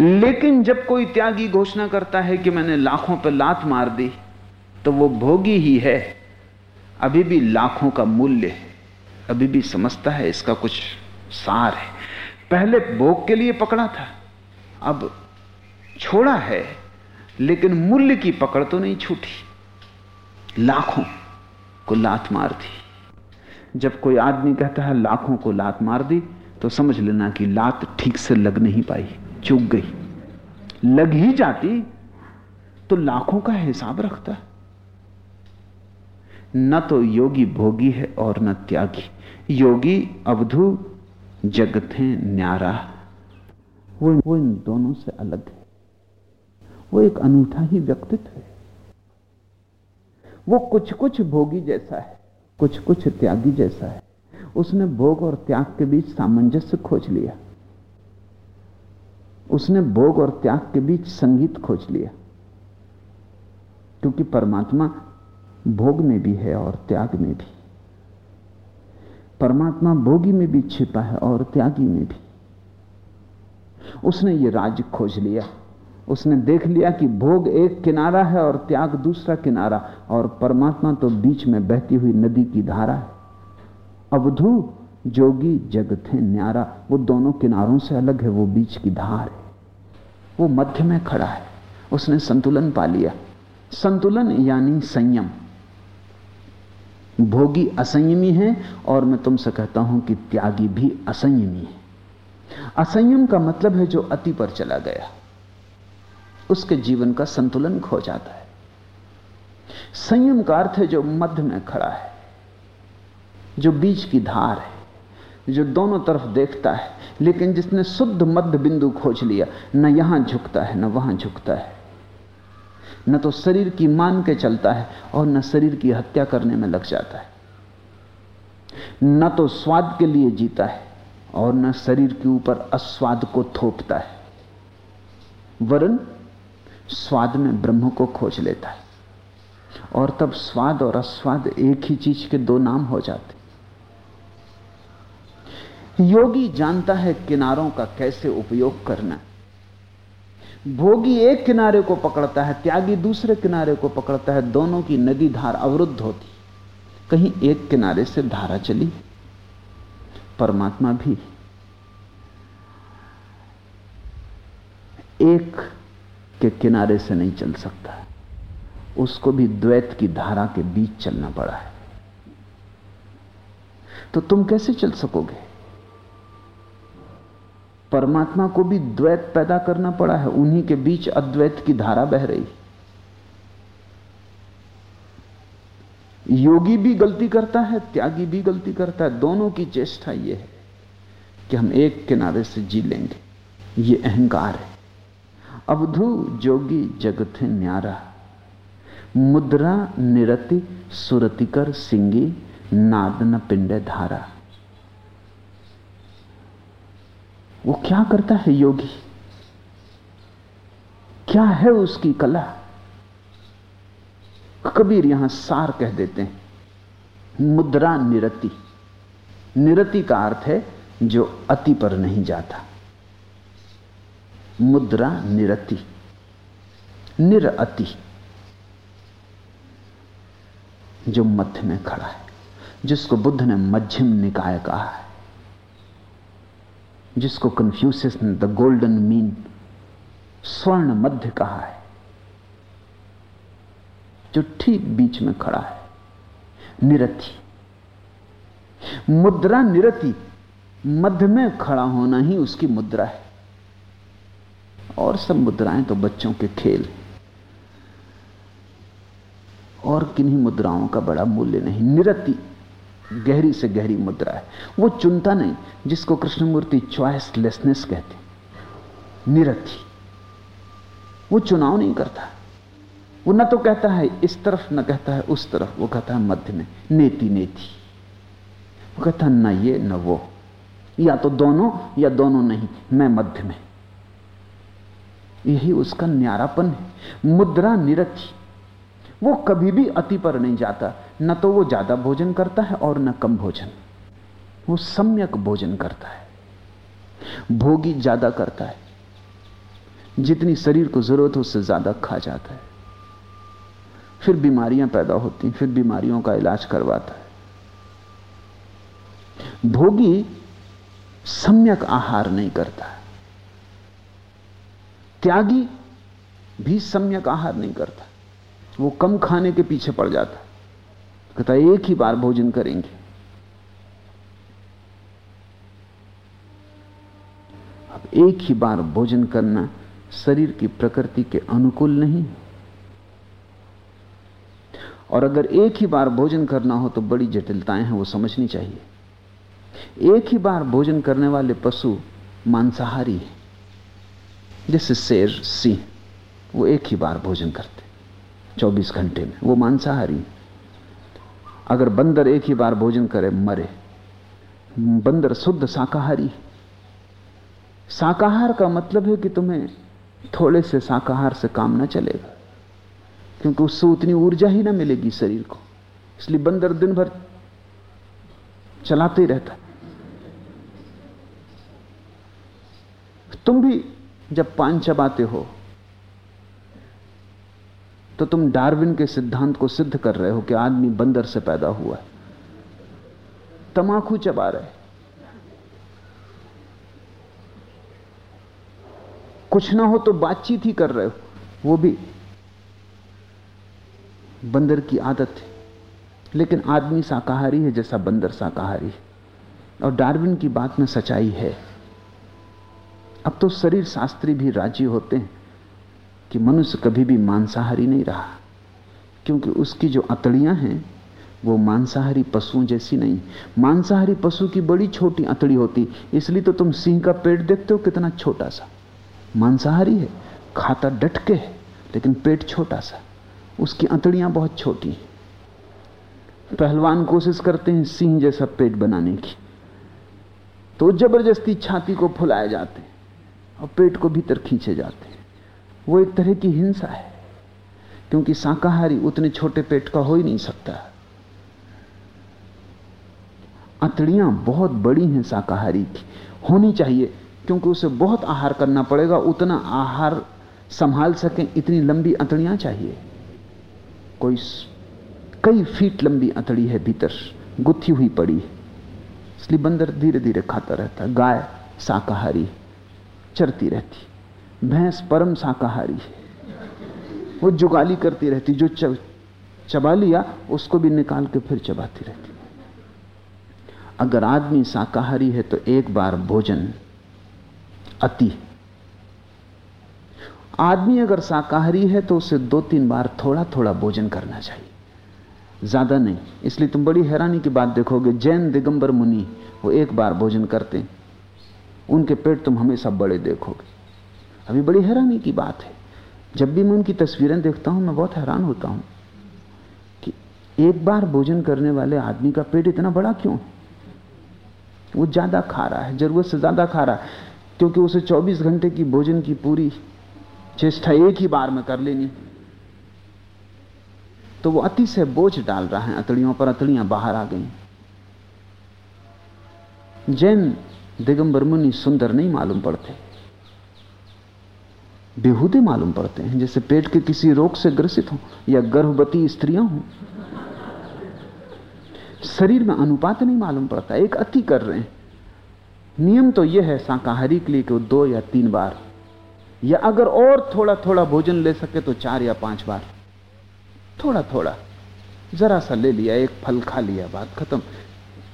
Speaker 3: लेकिन जब कोई त्यागी घोषणा करता है कि मैंने लाखों पर लात मार दी तो वो भोगी ही है। अभी भी लाखों का मूल्य है। अभी भी समझता है इसका कुछ सार है। पहले भोग के लिए पकड़ा था, अब छोड़ा है, लेकिन मूल्य की पकड़ तो नहीं छूटी। लाखों को लात मार दी। जब कोई आदमी कहता है, लाखों को लात मार दी तो समझ लेना कि लात ठीक से लग नहीं पाई। चुक गई। लग ही जाती तो लाखों का हिसाब रखता। न तो योगी भोगी है और न त्यागी। योगी अवधु जगत है न्यारा। वो वो इन दोनों से अलग है। वो एक अनूठा ही व्यक्तित्व है। वो कुछ कुछ भोगी जैसा है कुछ कुछ त्यागी जैसा है। उसने भोग और त्याग के बीच सामंजस्य खोज लिया। उसने भोग और त्याग के बीच संगीत खोज लिया। क्योंकि परमात्मा भोग में भी है और त्याग में भी। परमात्मा भोगी में भी छिपा है और त्यागी में भी। उसने ये राज खोज लिया। उसने देख लिया कि भोग एक किनारा है और त्याग दूसरा किनारा। और परमात्मा तो बीच में बहती हुई नदी की धारा है। अवधु जोगी, जगत है, न्यारा, वो दोनों किनारों से अलग है, वो बीच की धार है। वो मध्य में खड़ा है। उसने संतुलन पा लिया। संतुलन यानी संयम। भोगी असंयमी है और मैं तुमसे कहता हूँ कि त्यागी भी असंयमी है। असंयम का मतलब है जो अति पर चला गया। उसके जीवन का संतुलन खो जाता है। संयम का अर्थ है जो मध्य में खड़ा है, जो बीच की धार है। जो दोनों तरफ़ देखता है, लेकिन जिसने शुद्ध मध्य बिंदु खोज लिया, न यहाँ झुकता है, न वहाँ झुकता है। न तो शरीर की मान के चलता है और न शरीर की हत्या करने में लग जाता है। न तो स्वाद के लिए जीता है और न शरीर के ऊपर अस्वाद को थोपता है। वरन स्वाद में ब्रह्म को खोज लेता है और तब स्वाद और अस्वाद एक ही चीज़ के दो नाम हो जाते योगी जानता है किनारों का कैसे उपयोग करना भोगी एक किनारे को पकड़ता है, त्यागी दूसरे किनारे को पकड़ता है, दोनों की नदी धार अवरुद्ध होती। कहीं एक किनारे से धारा चली, परमात्मा भी। एक के किनारे से नहीं चल सकता उसको भी द्वैत की धारा के बीच चलना पड़ा है। तो तुम कैसे चल सकोगे? परमात्मा को भी द्वैत पैदा करना पड़ा है, उन्हीं के बीच अद्वैत की धारा बह रही। योगी भी गलती करता है, त्यागी भी गलती करता है, दोनों की चेष्टा यह है कि हम एक किनारे से जी लेंगे। ये अहंकार है। अवधु जोगी जगत है न्यारा, मुद्रा निरति सुरतिकर सिंगी नादन पिंडे धारा। वो क्या करता है योगी? क्या है उसकी कला? कबीर यहाँ सार कह देते हैं। मुद्रा निरति। निरति का अर्थ है जो अति पर नहीं जाता। मुद्रा निरति। निरअति जो मध्य में खड़ा है, जिसको बुद्ध ने मध्यम निकाय कहा है। जिसको कंफ्यूसियस ने द गोल्डन मीन स्वर्ण मध्य कहा है, जो ठीक बीच में खड़ा है निरति मुद्रा निरति मध्य में खड़ा होना ही उसकी मुद्रा है। और सब मुद्राएँ तो बच्चों के खेल और किन्हीं मुद्राओं का बड़ा मूल्य नहीं निरति गहरी से गहरी मुद्रा है। वो चुनता नहीं, जिसको कृष्णमूर्ति चॉइसलेसनेस कहते निरथी वो चुनाव नहीं करता। वो न तो कहता है, इस तरफ़, न कहता है, उस तरफ़। वो कहता है, मध्य में। नेति नेति। वो कहता न ये, न वो। या तो दोनों, या दोनों नहीं, मैं मध्य में। यही उसका न्यारापन है। मुद्रा निरथी वो कभी भी अति पर नहीं जाता। न तो वो ज़्यादा भोजन करता है और न कम भोजन। वो सम्यक भोजन करता है। भोगी ज़्यादा करता है। जितनी शरीर को ज़रूरत हो, उससे ज़्यादा खा जाता है। फिर बीमारियाँ पैदा होती फिर बीमारियों का इलाज करवाता है। भोगी सम्यक आहार नहीं करता त्यागी भी सम्यक आहार नहीं करता। वो कम खाने के पीछे पड़ जाता कहता एक ही बार भोजन करेंगे। अब एक ही बार भोजन करना शरीर की प्रकृति के अनुकूल नहीं। और अगर एक ही बार भोजन करना हो तो बड़ी जटिलताएँ हैं, वो समझनी चाहिए। एक ही बार भोजन करने वाले पशु मांसाहारी है। जैसे शेर, सिंह, वो एक ही बार भोजन करते 24 घंटे में। वो मांसाहारी। अगर बंदर एक ही बार भोजन करे, मरे। बंदर शुद्ध शाकाहारी शाकाहार का मतलब है कि तुम्हें थोड़े से शाकाहार से काम ना चलेगा। क्योंकि उससे उतनी ऊर्जा ही ना मिलेगी शरीर को। इसलिए बंदर दिन भर चलाते ही रहता तुम भी जब पान चबाते हो तो तुम डार्विन के सिद्धांत को सिद्ध कर रहे हो कि आदमी बंदर से पैदा हुआ है। तमाकू चबा रहे कुछ ना हो तो बातचीत ही कर रहे हो। वो भी बंदर की आदत है। लेकिन आदमी शाकाहारी है जैसा बंदर शाकाहारी है। और डार्विन की बात में सच्चाई है। अब तो शरीर शास्त्री भी राज़ी होते हैं। कि मनुष्य कभी भी मांसाहारी नहीं रहा। क्योंकि उसकी जो अतड़ियाँ हैं, वो मांसाहारी पशुओं जैसी नहीं। मांसाहारी पशु की बड़ी छोटी अतड़ी होती, इसलिए तो तुम सिंह का पेट देखते हो कितना छोटा सा। मांसाहारी है, खाता डटके है, लेकिन पेट छोटा सा। उसकी अंतड़ियाँ बहुत छोटी हैं। पहलवान कोशिश करते हैं सिंह जैसा पेट बनाने की। तो ज़बरदस्ती छाती को फुलाए जाते हैं और पेट को भीतर खींचे जाते हैं। वो एक तरह की हिंसा है। क्योंकि शाकाहारी उतने छोटे पेट का हो ही नहीं सकता। अतड़ियाँ बहुत बड़ी हैं शाकाहारी की। होनी चाहिए, क्योंकि उसे बहुत आहार करना पड़ेगा। उतना आहार संभाल सकें, इतनी लंबी अतड़ियाँ चाहिए। कोई कई फीट लंबी अतड़ी है भीतर गुत्थी हुई पड़ी इसलिए बंदर धीरे धीरे खाता रहता गाय शाकाहारी चरती रहती भैंस परम शाकाहारी है। वो जुगाली करती रहती जो चब, चबा लिया उसको भी निकाल के फिर चबाती रहती। अगर आदमी शाकाहारी है तो एक बार भोजन अति आदमी अगर शाकाहारी है तो उसे दो तीन बार थोड़ा थोड़ा भोजन करना चाहिए। ज़्यादा नहीं। इसलिए तुम बड़ी हैरानी की बात देखोगे जैन दिगंबर मुनि वो एक बार भोजन करते उनके पेट तुम हमेशा बड़े देखोगे। अभी बड़ी हैरानी की बात है। जब भी मैं उनकी तस्वीरें देखता हूँ, मैं बहुत हैरान होता हूँ कि एक बार भोजन करने वाले आदमी का पेट इतना बड़ा क्यों वो ज़्यादा खा रहा है, ज़रूरत से ज़्यादा खा रहा है, क्योंकि उसे 24 घंटे की भोजन की पूरी चेष्टा एक ही बार में कर लेनी तो वो अति से बोझ डाल रहा है, अतड़ियों पर अतड़ियाँ बाहर आ गई। जैन दिगंबर मुनि सुंदर नहीं मालूम पड़ते। बेहूदे मालूम पड़ते हैं, जैसे पेट के किसी रोग से ग्रसित हो या गर्भवती स्त्रियाँ हों। शरीर में अनुपात नहीं मालूम पड़ता, एक अति कर रहे हैं। नियम तो यह है शाकाहारी के लिए कि दो या तीन बार, या अगर और थोड़ा थोड़ा भोजन ले सके तो चार या पाँच बार। थोड़ा थोड़ा जरा सा ले लिया, एक फल खा लिया, बात खत्म।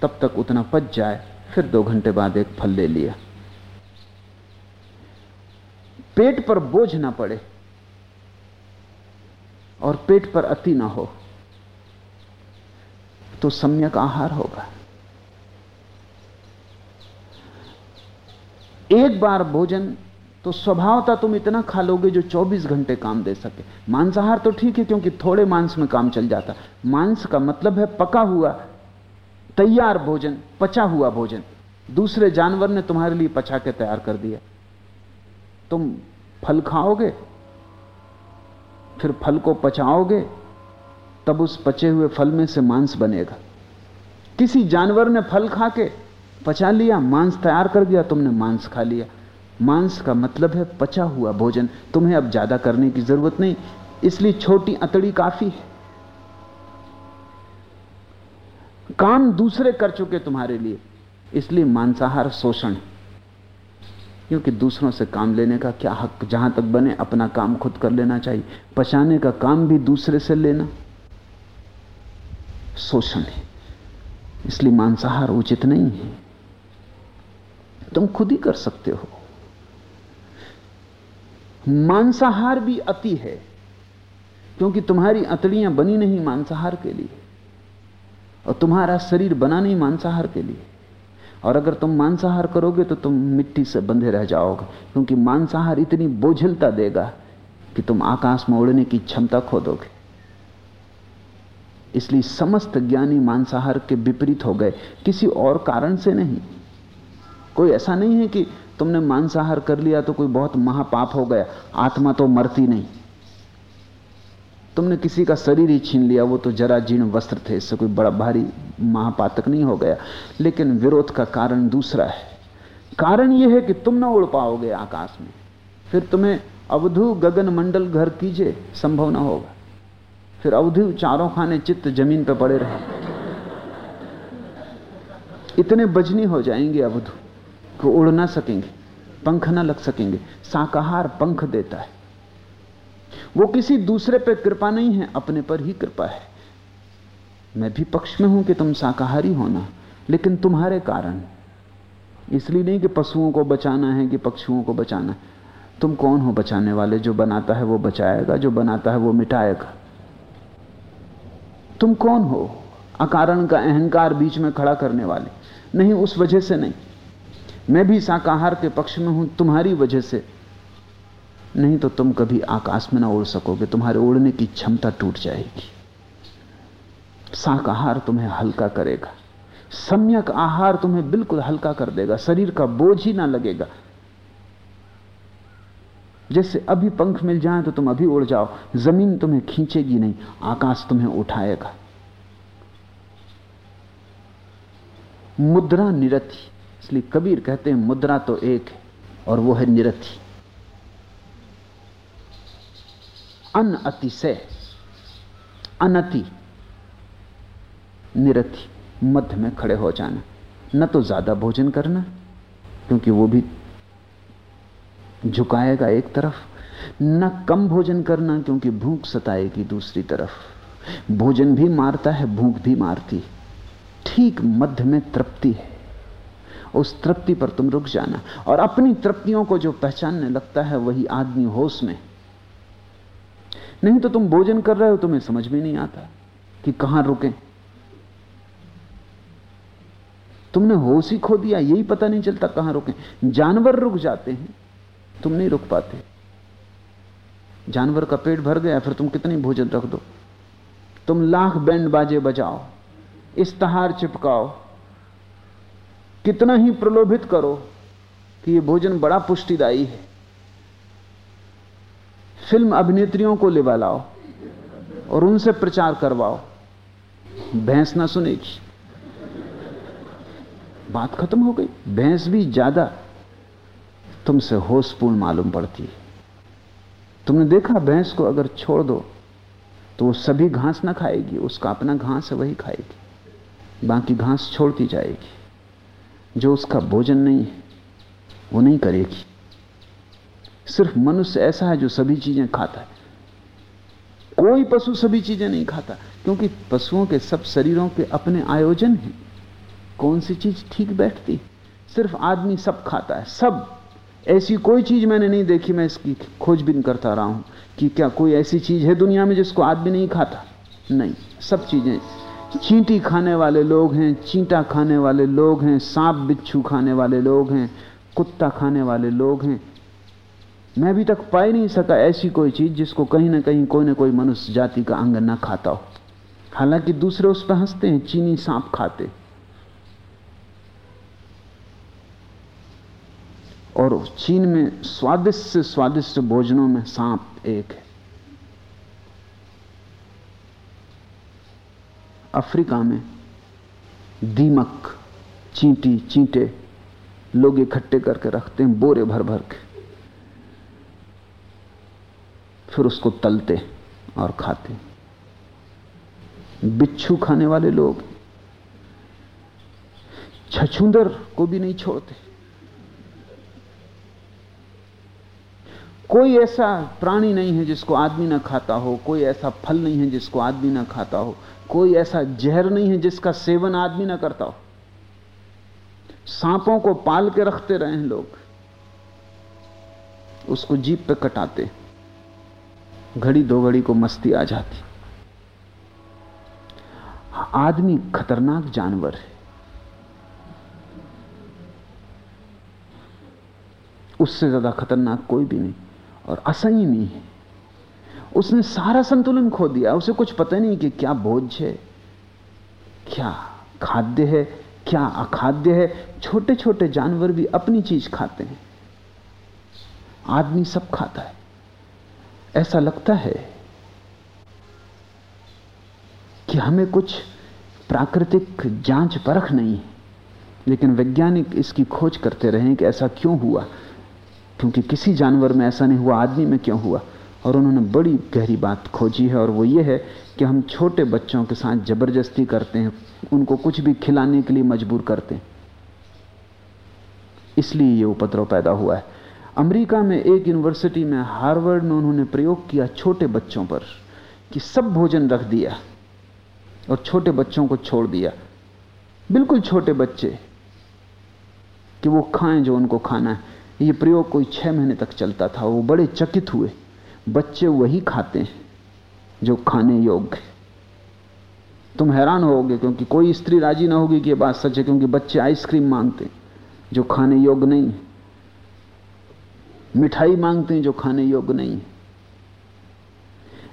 Speaker 3: तब तक उतना पच जाए, फिर दो घंटे बाद एक फल ले लिया। पेट पर बोझ ना पड़े और पेट पर अति ना हो तो सम्यक आहार होगा। एक बार भोजन तो स्वभावता तुम इतना खा लोगे जो 24 घंटे काम दे सके। मांसाहार तो ठीक है, क्योंकि थोड़े मांस में काम चल जाता। मांस का मतलब है पका हुआ, तैयार भोजन, पचा हुआ भोजन। दूसरे जानवर ने तुम्हारे लिए पचा के तैयार कर दिया। तुम फल खाओगे? फिर फल को पचाओगे, तब उस पचे हुए फल में से मांस बनेगा। किसी जानवर ने फल खा के पचा लिया, मांस तैयार कर दिया, तुमने मांस खा लिया। मांस का मतलब है पचा हुआ भोजन। तुम्हें अब ज़्यादा करने की ज़रूरत नहीं, इसलिए छोटी अतड़ी काफ़ी है। काम दूसरे कर चुके तुम्हारे लिए, इसलिए मांसाहार शोषण क्योंकि दूसरों से काम लेने का क्या हक जहाँ तक बने, अपना काम खुद कर लेना चाहिए। पचाने का काम भी दूसरे से लेना। शोषण है। इसलिए मांसाहार उचित नहीं है। तुम खुद ही कर सकते हो। मांसाहार भी अति है। क्योंकि तुम्हारी अतड़ियाँ बनी नहीं मांसाहार के लिए। और तुम्हारा शरीर बना नहीं मांसाहार के लिए। और अगर तुम मांसाहार करोगे तो तुम मिट्टी से बंधे रह जाओगे, क्योंकि मांसाहार इतनी बोझिलता देगा कि तुम आकाश में उड़ने की क्षमता खो दोगे इसलिए समस्त ज्ञानी मांसाहार के विपरीत हो गए। किसी और कारण से नहीं। कोई ऐसा नहीं है कि तुमने मांसाहार कर लिया तो कोई बहुत महापाप हो गया। आत्मा तो मरती नहीं। तुमने किसी का शरीर ही छीन लिया, वो तो जरा जीर्ण वस्त्र थे, इससे कोई बड़ा भारी महापातक नहीं हो गया। लेकिन विरोध का कारण दूसरा है। कारण यह है कि तुम ना उड़ पाओगे आकाश में। फिर तुम्हें अवधु गगन मंडल घर कीजिए, संभव ना होगा। फिर अवधु चारों खाने चित्त ज़मीन पर पड़े रहे। इतने बजनी हो जाएँगे अवधु कि उड़ ना सकेंगे, पंख ना लग सकेंगे। शाकाहार पंख देता है। वो किसी दूसरे पे कृपा नहीं है, अपने पर ही कृपा है। मैं भी पक्ष में हूँ कि तुम शाकाहारी होना लेकिन तुम्हारे कारण। इसलिए नहीं कि पशुओं को बचाना है कि पक्षुओं को बचाना तुम कौन हो बचाने वाले? जो बनाता है वो बचाएगा, जो बनाता है वो मिटाएगा। तुम कौन हो? अकारण का अहंकार बीच में खड़ा करने वाले। नहीं, उस वजह से नहीं। मैं भी शाकाहार के पक्ष में हूँ, तुम्हारी वजह से। नहीं तो तुम कभी आकाश में ना उड़ सकोगे, तुम्हारे उड़ने की क्षमता टूट जाएगी। शाकाहार तुम्हें हल्का करेगा, सम्यक आहार तुम्हें बिल्कुल हल्का कर देगा, शरीर का बोझ ही ना लगेगा। जैसे अभी पंख मिल जाए तो तुम अभी उड़ जाओ, ज़मीन तुम्हें खींचेगी नहीं, आकाश तुम्हें उठाएगा। मुद्रा निरथी, इसलिए कबीर कहते हैं मुद्रा तो एक है और वो है निरथी। अन अतिशय अनति, निरति, मध्य में खड़े हो जाना। न तो ज़्यादा भोजन करना, क्योंकि वो भी झुकाएगा एक तरफ़। न कम भोजन करना, क्योंकि भूख सताएगी दूसरी तरफ़। भोजन भी मारता है, भूख भी मारती। ठीक मध्य में तृप्ति है। उस तृप्ति पर तुम रुक जाना। और अपनी तृप्तियों को जो पहचानने लगता है, वही आदमी होश में नहीं तो तुम भोजन कर रहे हो, तुम्हें समझ में नहीं आता कि कहाँ रुके। तुमने होश ही खो दिया, यही पता नहीं चलता कहाँ रुके। जानवर रुक जाते हैं, तुम नहीं रुक पाते। जानवर का पेट भर गया, फिर तुम कितनी भोजन रख दो। तुम लाख बैंड बाजे बजाओ इस्ताहार चिपकाओ, कितना ही प्रलोभित करो कि यह भोजन बड़ा पुष्टिदायी है। फ़िल्म अभिनेत्रियों को लेवा लाओ और उनसे प्रचार करवाओ। भैंस ना सुनेगी। बात खत्म हो गई। भैंस भी ज़्यादा तुमसे होशपूर्ण मालूम पड़ती है। तुमने देखा भैंस को अगर छोड़ दो तो वो सभी घास ना खाएगी, उसका अपना घास है, वही खाएगी। बाकी घास छोड़ती जाएगी। जो उसका भोजन नहीं है, वो नहीं करेगी। सिर्फ़ मनुष्य ऐसा है जो सभी चीज़ें खाता है। कोई पशु सभी चीज़ें नहीं खाता, क्योंकि पशुओं के सब शरीरों के अपने आयोजन हैं। कौन सी चीज़ ठीक बैठती? सिर्फ़ आदमी सब खाता है, सब। ऐसी कोई चीज़ मैंने नहीं देखी, मैं इसकी खोजबीन करता रहा हूँ कि क्या कोई ऐसी चीज़ है दुनिया में जिसको आदमी नहीं खाता? नहीं, सब चीज़ें। चींटी खाने वाले लोग हैं, चींटा खाने वाले लोग हैं, सांप बिच्छू खाने वाले लोग हैं, कुत्ता खाने वाले लोग हैं मैं अभी तक पा ही नहीं सका ऐसी कोई चीज़ जिसको कहीं ना कहीं कोई ना कोई मनुष्य जाति का अंग ना खाता हो। हालाँकि दूसरे उस पर हँसते हैं, चीनी सांप खाते। और चीन में स्वादिष्ट से स्वादिष्ट भोजनों में सांप एक है। अफ्रीका में दीमक, चींटी, चींटे लोग इकट्ठे करके रखते हैं, बोरे भर भर के। फिर उसको तलते और खाते। बिच्छू खाने वाले लोग छछुंदर को भी नहीं छोड़ते। कोई ऐसा प्राणी नहीं है जिसको आदमी ना खाता हो, कोई ऐसा फल नहीं है जिसको आदमी ना खाता हो, कोई ऐसा जहर नहीं है जिसका सेवन आदमी ना करता हो। सांपों को पाल के रखते रहे हैं लोग, उसको जीप पे कटाते। घड़ी दो घड़ी को मस्ती आ जाती। आदमी खतरनाक जानवर है। उससे ज़्यादा खतरनाक कोई भी नहीं और असंयमी है। उसने सारा संतुलन खो दिया, उसे कुछ पता नहीं कि क्या बोझ है, क्या खाद्य है, क्या अखाद्य है। छोटे छोटे जानवर भी अपनी चीज़ खाते हैं। आदमी सब खाता है। ऐसा लगता है कि हमें कुछ प्राकृतिक जाँच परख नहीं है, लेकिन वैज्ञानिक इसकी खोज करते रहे कि ऐसा क्यों हुआ? क्योंकि किसी जानवर में ऐसा नहीं हुआ, आदमी में क्यों हुआ? और उन्होंने बड़ी गहरी बात खोजी है, और वो ये है कि हम छोटे बच्चों के साथ ज़बरदस्ती करते हैं, उनको कुछ भी खिलाने के लिए मजबूर करते हैं। इसलिए ये उपद्रव पैदा हुआ है। अमेरिका में एक यूनिवर्सिटी में हार्वर्ड में उन्होंने प्रयोग किया छोटे बच्चों पर कि सब भोजन रख दिया और छोटे बच्चों को छोड़ दिया। बिल्कुल छोटे बच्चे कि वो खाएँ जो उनको खाना है। ये प्रयोग कोई छह महीने तक चलता था। वो बड़े चकित हुए। बच्चे वही खाते हैं जो खाने योग्य तुम हैरान होगे क्योंकि कोई स्त्री राज़ी ना होगी कि ये बात सच है क्योंकि बच्चे आइसक्रीम मांगते जो खाने योग्य नहीं मिठाई मांगते हैं जो खाने योग्य नहीं है।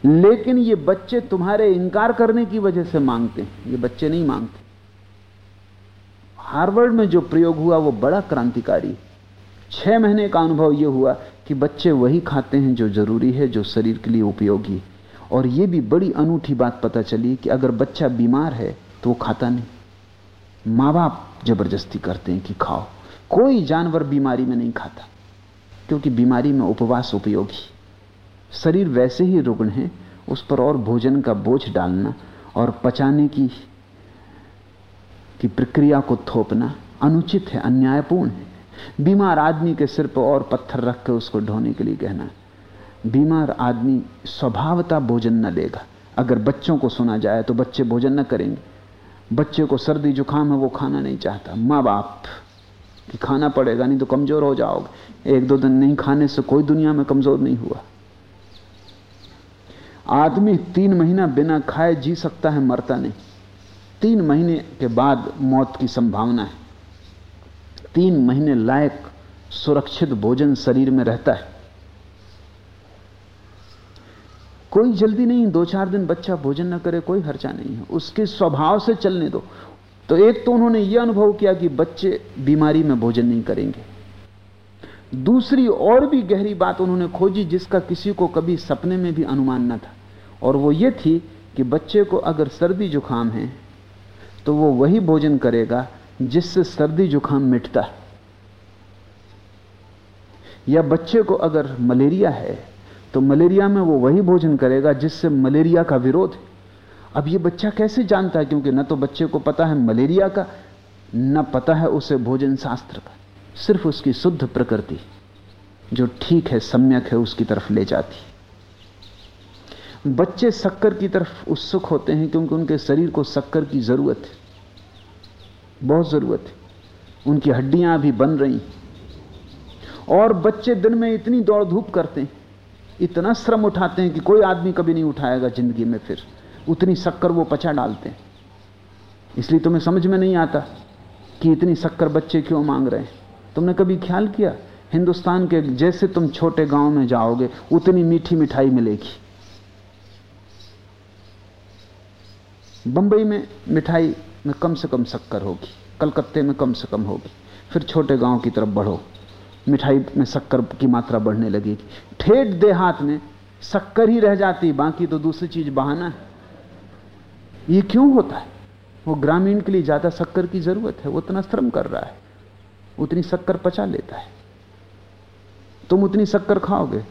Speaker 3: लेकिन ये बच्चे तुम्हारे इनकार करने की वजह से मांगते हैं। ये बच्चे नहीं मांगते। हार्वर्ड में जो प्रयोग हुआ, वो बड़ा क्रांतिकारी। छह महीने का अनुभव यह हुआ कि बच्चे वही खाते हैं जो ज़रूरी है, जो शरीर के लिए उपयोगी और यह भी बड़ी अनूठी बात पता चली कि अगर बच्चा बीमार है तो वो खाता नहीं। माँ बाप ज़बरदस्ती करते हैं कि खाओ। कोई जानवर बीमारी में नहीं खाता। क्योंकि बीमारी में उपवास उपयोगी। शरीर वैसे ही रुग्ण है, उस पर और भोजन का बोझ डालना और पचाने की की प्रक्रिया को थोपना अनुचित है, अन्यायपूर्ण है। बीमार आदमी के सिर पर और पत्थर रख के उसको ढोने के लिए कहना, बीमार आदमी स्वभावता भोजन न लेगा। अगर बच्चों को सुना जाए तो बच्चे भोजन न करेंगे। बच्चे को सर्दी जुकाम है, वो खाना नहीं चाहता। माँ बाप कि खाना पड़ेगा, नहीं तो कमज़ोर हो जाओगे। एक दो दिन नहीं खाने से कोई दुनिया में कमज़ोर नहीं हुआ। आदमी तीन महीना बिना खाए जी सकता है, मरता नहीं। तीन महीने के बाद मौत की संभावना है। तीन महीने लायक, सुरक्षित भोजन शरीर में रहता है। कोई जल्दी नहीं, दो चार दिन बच्चा भोजन न करे, कोई हर्चा नहीं है। उसके स्वभाव से चलने दो। तो एक तो उन्होंने यह अनुभव किया कि बच्चे बीमारी में भोजन नहीं करेंगे। दूसरी और भी गहरी बात उन्होंने खोजी जिसका किसी को कभी सपने में भी अनुमान न था। और वो ये थी कि बच्चे को अगर सर्दी जुकाम है तो वो वही भोजन करेगा जिससे सर्दी जुकाम मिटता है। या बच्चे को अगर मलेरिया है तो मलेरिया में वो वही भोजन करेगा जिससे मलेरिया का विरोध है। अब ये बच्चा कैसे जानता है? क्योंकि न तो बच्चे को पता है मलेरिया का, न पता है उसे भोजन शास्त्र का। सिर्फ़ उसकी शुद्ध प्रकृति, जो ठीक है, सम्यक है, उसकी तरफ़ ले जाती बच्चे शक्कर की तरफ़ उत्सुक होते हैं क्योंकि उनके शरीर को शक्कर की ज़रूरत है। बहुत ज़रूरत है। उनकी हड्डियाँ अभी बन रही और बच्चे दिन में इतनी दौड़ धूप करते हैं। इतना श्रम उठाते हैं कि कोई आदमी कभी नहीं उठाएगा ज़िंदगी में फिर। उतनी शक्कर वो पचा डालते हैं। इसलिए तुम्हें समझ में नहीं आता कि इतनी शक्कर बच्चे क्यों मांग रहे हैं। तुमने कभी ख्याल किया? हिंदुस्तान के जैसे तुम छोटे गाँव में जाओगे, उतनी मीठी मिठाई मिलेगी। बंबई में मिठाई में कम से कम शक्कर होगी, कलकत्ते में कम से कम होगी, फिर छोटे गाँव की तरफ़ बढ़ो। मिठाई में शक्कर की मात्रा बढ़ने लगेगी। ठेठ देहात में शक्कर ही रह जाती, बाकी तो दूसरी चीज़ बहाना है। ये क्यों होता है? वो ग्रामीण के लिए ज़्यादा शक्कर की ज़रूरत है, वो उतना श्रम कर रहा है, उतनी शक्कर पचा लेता है। तुम उतनी शक्कर खाओगे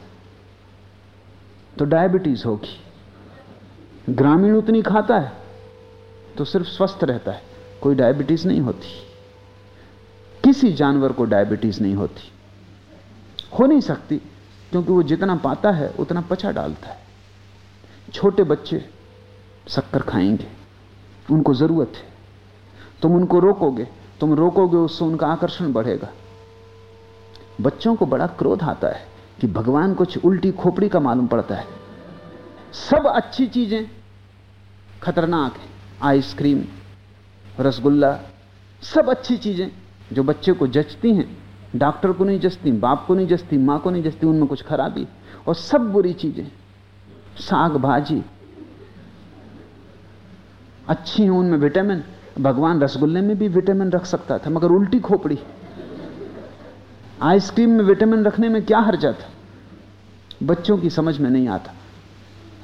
Speaker 3: तो डायबिटीज़ होगी। ग्रामीण उतनी खाता है तो सिर्फ़ स्वस्थ रहता है, कोई डायबिटीज़ नहीं होती। किसी जानवर को डायबिटीज़ नहीं होती। हो नहीं सकती, क्योंकि वो जितना पाता है, उतना पचा डालता है। छोटे बच्चे शक्कर खाएँगे। उनको ज़रूरत है। तुम उनको रोकोगे, तुम रोकोगे, उससे उनका आकर्षण बढ़ेगा। बच्चों को बड़ा क्रोध आता है कि भगवान कुछ उल्टी खोपड़ी का मालूम पड़ता है। सब अच्छी चीज़ें खतरनाक है। आइसक्रीम, रसगुल्ला, सब अच्छी चीज़ें जो बच्चे को जचती हैं। डॉक्टर को नहीं जचती, बाप को नहीं जचती, माँ को नहीं जचती, उनमें कुछ खराबी। और सब बुरी चीज़ें। साग भाजी अच्छी हैं उनमें विटामिन। भगवान रसगुल्ले में भी विटामिन रख सकता था, मगर उल्टी खोपड़ी। आइसक्रीम में विटामिन रखने में क्या हर्जा था? बच्चों की समझ में नहीं आता।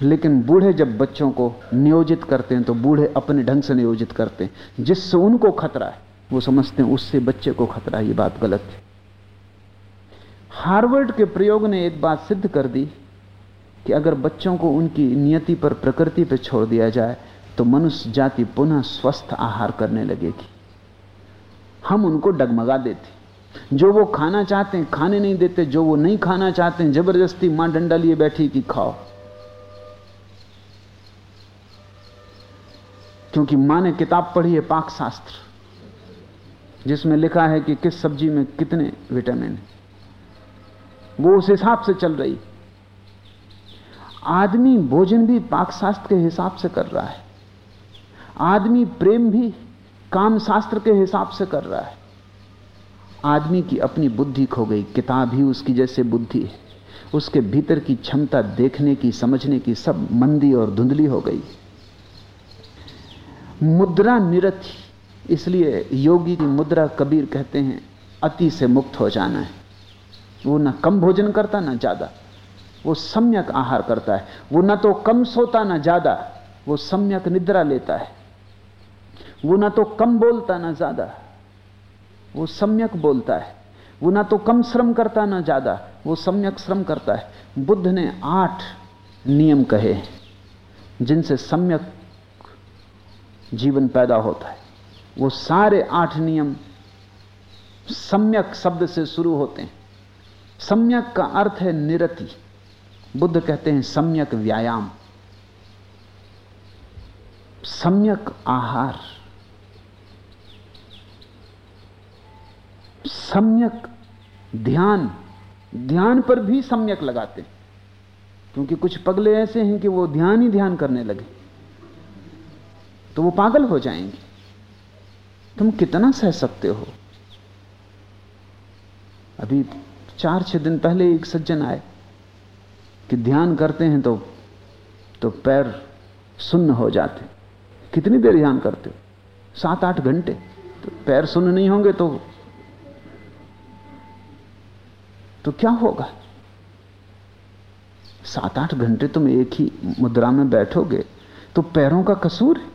Speaker 3: लेकिन बूढ़े जब बच्चों को नियोजित करते हैं तो बूढ़े अपने ढंग से नियोजित करते हैं। जिससे उनको खतरा है, वो समझते हैं, उससे बच्चे को खतरा ये बात गलत है। हार्वर्ड के प्रयोग ने एक बात सिद्ध कर दी कि अगर बच्चों को उनकी नियति पर प्रकृति पर छोड़ दिया जाए तो मनुष्य जाति पुनः स्वस्थ आहार करने लगेगी। हम उनको डगमगा देते। जो वो खाना चाहते हैं, खाने नहीं देते, जो वो नहीं खाना चाहते हैं, ज़बरदस्ती माँ डंडा लिए बैठी कि खाओ। क्योंकि माँ ने किताब पढ़ी है पाक शास्त्र जिसमें लिखा है कि किस सब्ज़ी में कितने विटामिन है। वो उस हिसाब से चल रही। आदमी भोजन भी पाक शास्त्र के हिसाब से कर रहा है। आदमी प्रेम भी काम शास्त्र के हिसाब से कर रहा है। आदमी की अपनी बुद्धि खो गई, किताब ही उसकी जैसे बुद्धि है। उसके भीतर की क्षमता देखने की, समझने की सब मंदी और धुंधली हो गई। मुद्रा निरथी इसलिए योगी की मुद्रा कबीर कहते हैं, अति से मुक्त हो जाना है। वो ना कम भोजन करता, ना ज़्यादा। वो सम्यक आहार करता है। वो ना तो कम सोता, ना ज़्यादा। वो सम्यक निद्रा लेता है। वो ना तो कम बोलता, ना ज़्यादा। वो सम्यक बोलता है। वो ना तो कम श्रम करता, ना ज़्यादा। वो सम्यक श्रम करता है। बुद्ध ने आठ नियम कहे, जिनसे सम्यक जीवन पैदा होता है। वो सारे आठ नियम सम्यक शब्द से शुरू होते हैं। सम्यक का अर्थ है निरति। बुद्ध कहते हैं सम्यक व्यायाम। सम्यक आहार। सम्यक ध्यान ध्यान पर भी सम्यक लगाते हैं। क्योंकि कुछ पगले ऐसे हैं कि वो ध्यान ही ध्यान करने लगे। तो वो पागल हो जाएँगे। तुम कितना सह सकते हो? अभी चार छह दिन पहले एक सज्जन आए कि ध्यान करते हैं तो तो पैर सुन्न हो जाते। कितनी देर ध्यान करते हो? सात आठ घंटे। तो पैर सुन्न नहीं होंगे तो तो क्या होगा? सात आठ घंटे तुम एक ही मुद्रा में बैठोगे तो पैरों का कसूर है।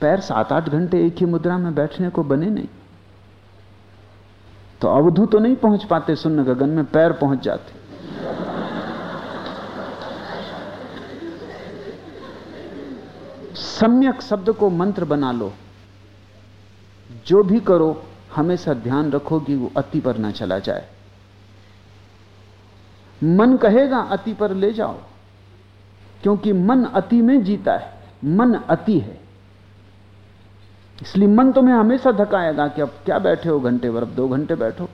Speaker 3: पैर सात आठ घंटे एक ही मुद्रा में बैठने को बने नहीं। तो अवधु तो नहीं पहुँच पाते सुन्न गगन में, पैर पहुँच जाते। सम्यक शब्द को मंत्र बना लो। जो भी करो, हमेशा ध्यान रखो कि वो अति पर ना चला जाए। मन कहेगा, अति पर ले जाओ। क्योंकि मन अति में जीता है, मन अति है। इसलिए मन तुम्हें हमेशा धकाएगा कि अब क्या बैठे हो घंटे भर, अब दो घंटे बैठो।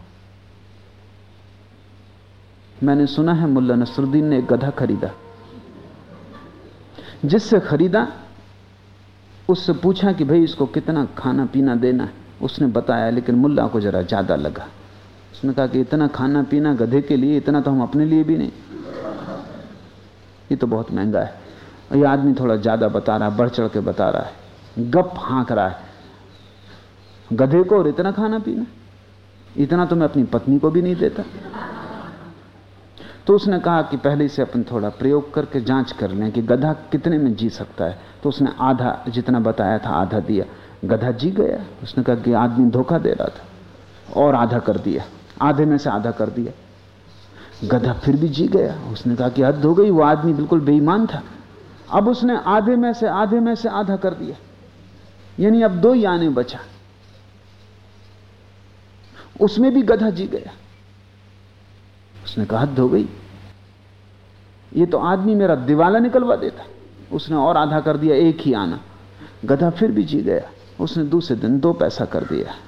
Speaker 3: मैंने सुना है मुल्ला नसरुद्दीन ने एक गधा खरीदा। जिससे खरीदा, उससे पूछा कि भाई इसको कितना खाना पीना देना है? उसने बताया, लेकिन मुल्ला को जरा ज़्यादा लगा। उसने कहा कि इतना खाना पीना गधे के लिए, इतना तो हम अपने लिए भी नहीं। ये तो बहुत महँगा है। ये आदमी थोड़ा ज़्यादा बता रहा है, बढ़ चढ़ के बता रहा है। गप हाँक रहा है। गधे को और इतना खाना पीना? इतना तो मैं अपनी पत्नी को भी नहीं देता। तो उसने कहा कि पहले से अपन थोड़ा प्रयोग करके जाँच कर लें कि गधा कितने में जी सकता है। तो उसने आधा, जितना बताया था, आधा दिया। गधा जी गया। उसने कहा कि आदमी धोखा दे रहा था और आधा कर दिया। आधे में से आधा कर दिया। गधा फिर भी जी गया। उसने कहा कि हद हो गई, वो आदमी बिल्कुल बेईमान था। अब उसने आधे में से, आधे में से आधा कर दिया। यानी अब दो आने बचा। उसमें भी गधा जी गया। उसने कहा, हद हो गई। ये तो आदमी मेरा दिवाला निकलवा देता। उसने और आधा कर दिया, एक ही आना। गधा फिर भी जी गया। उसने दूसरे दिन दो पैसा कर दिया।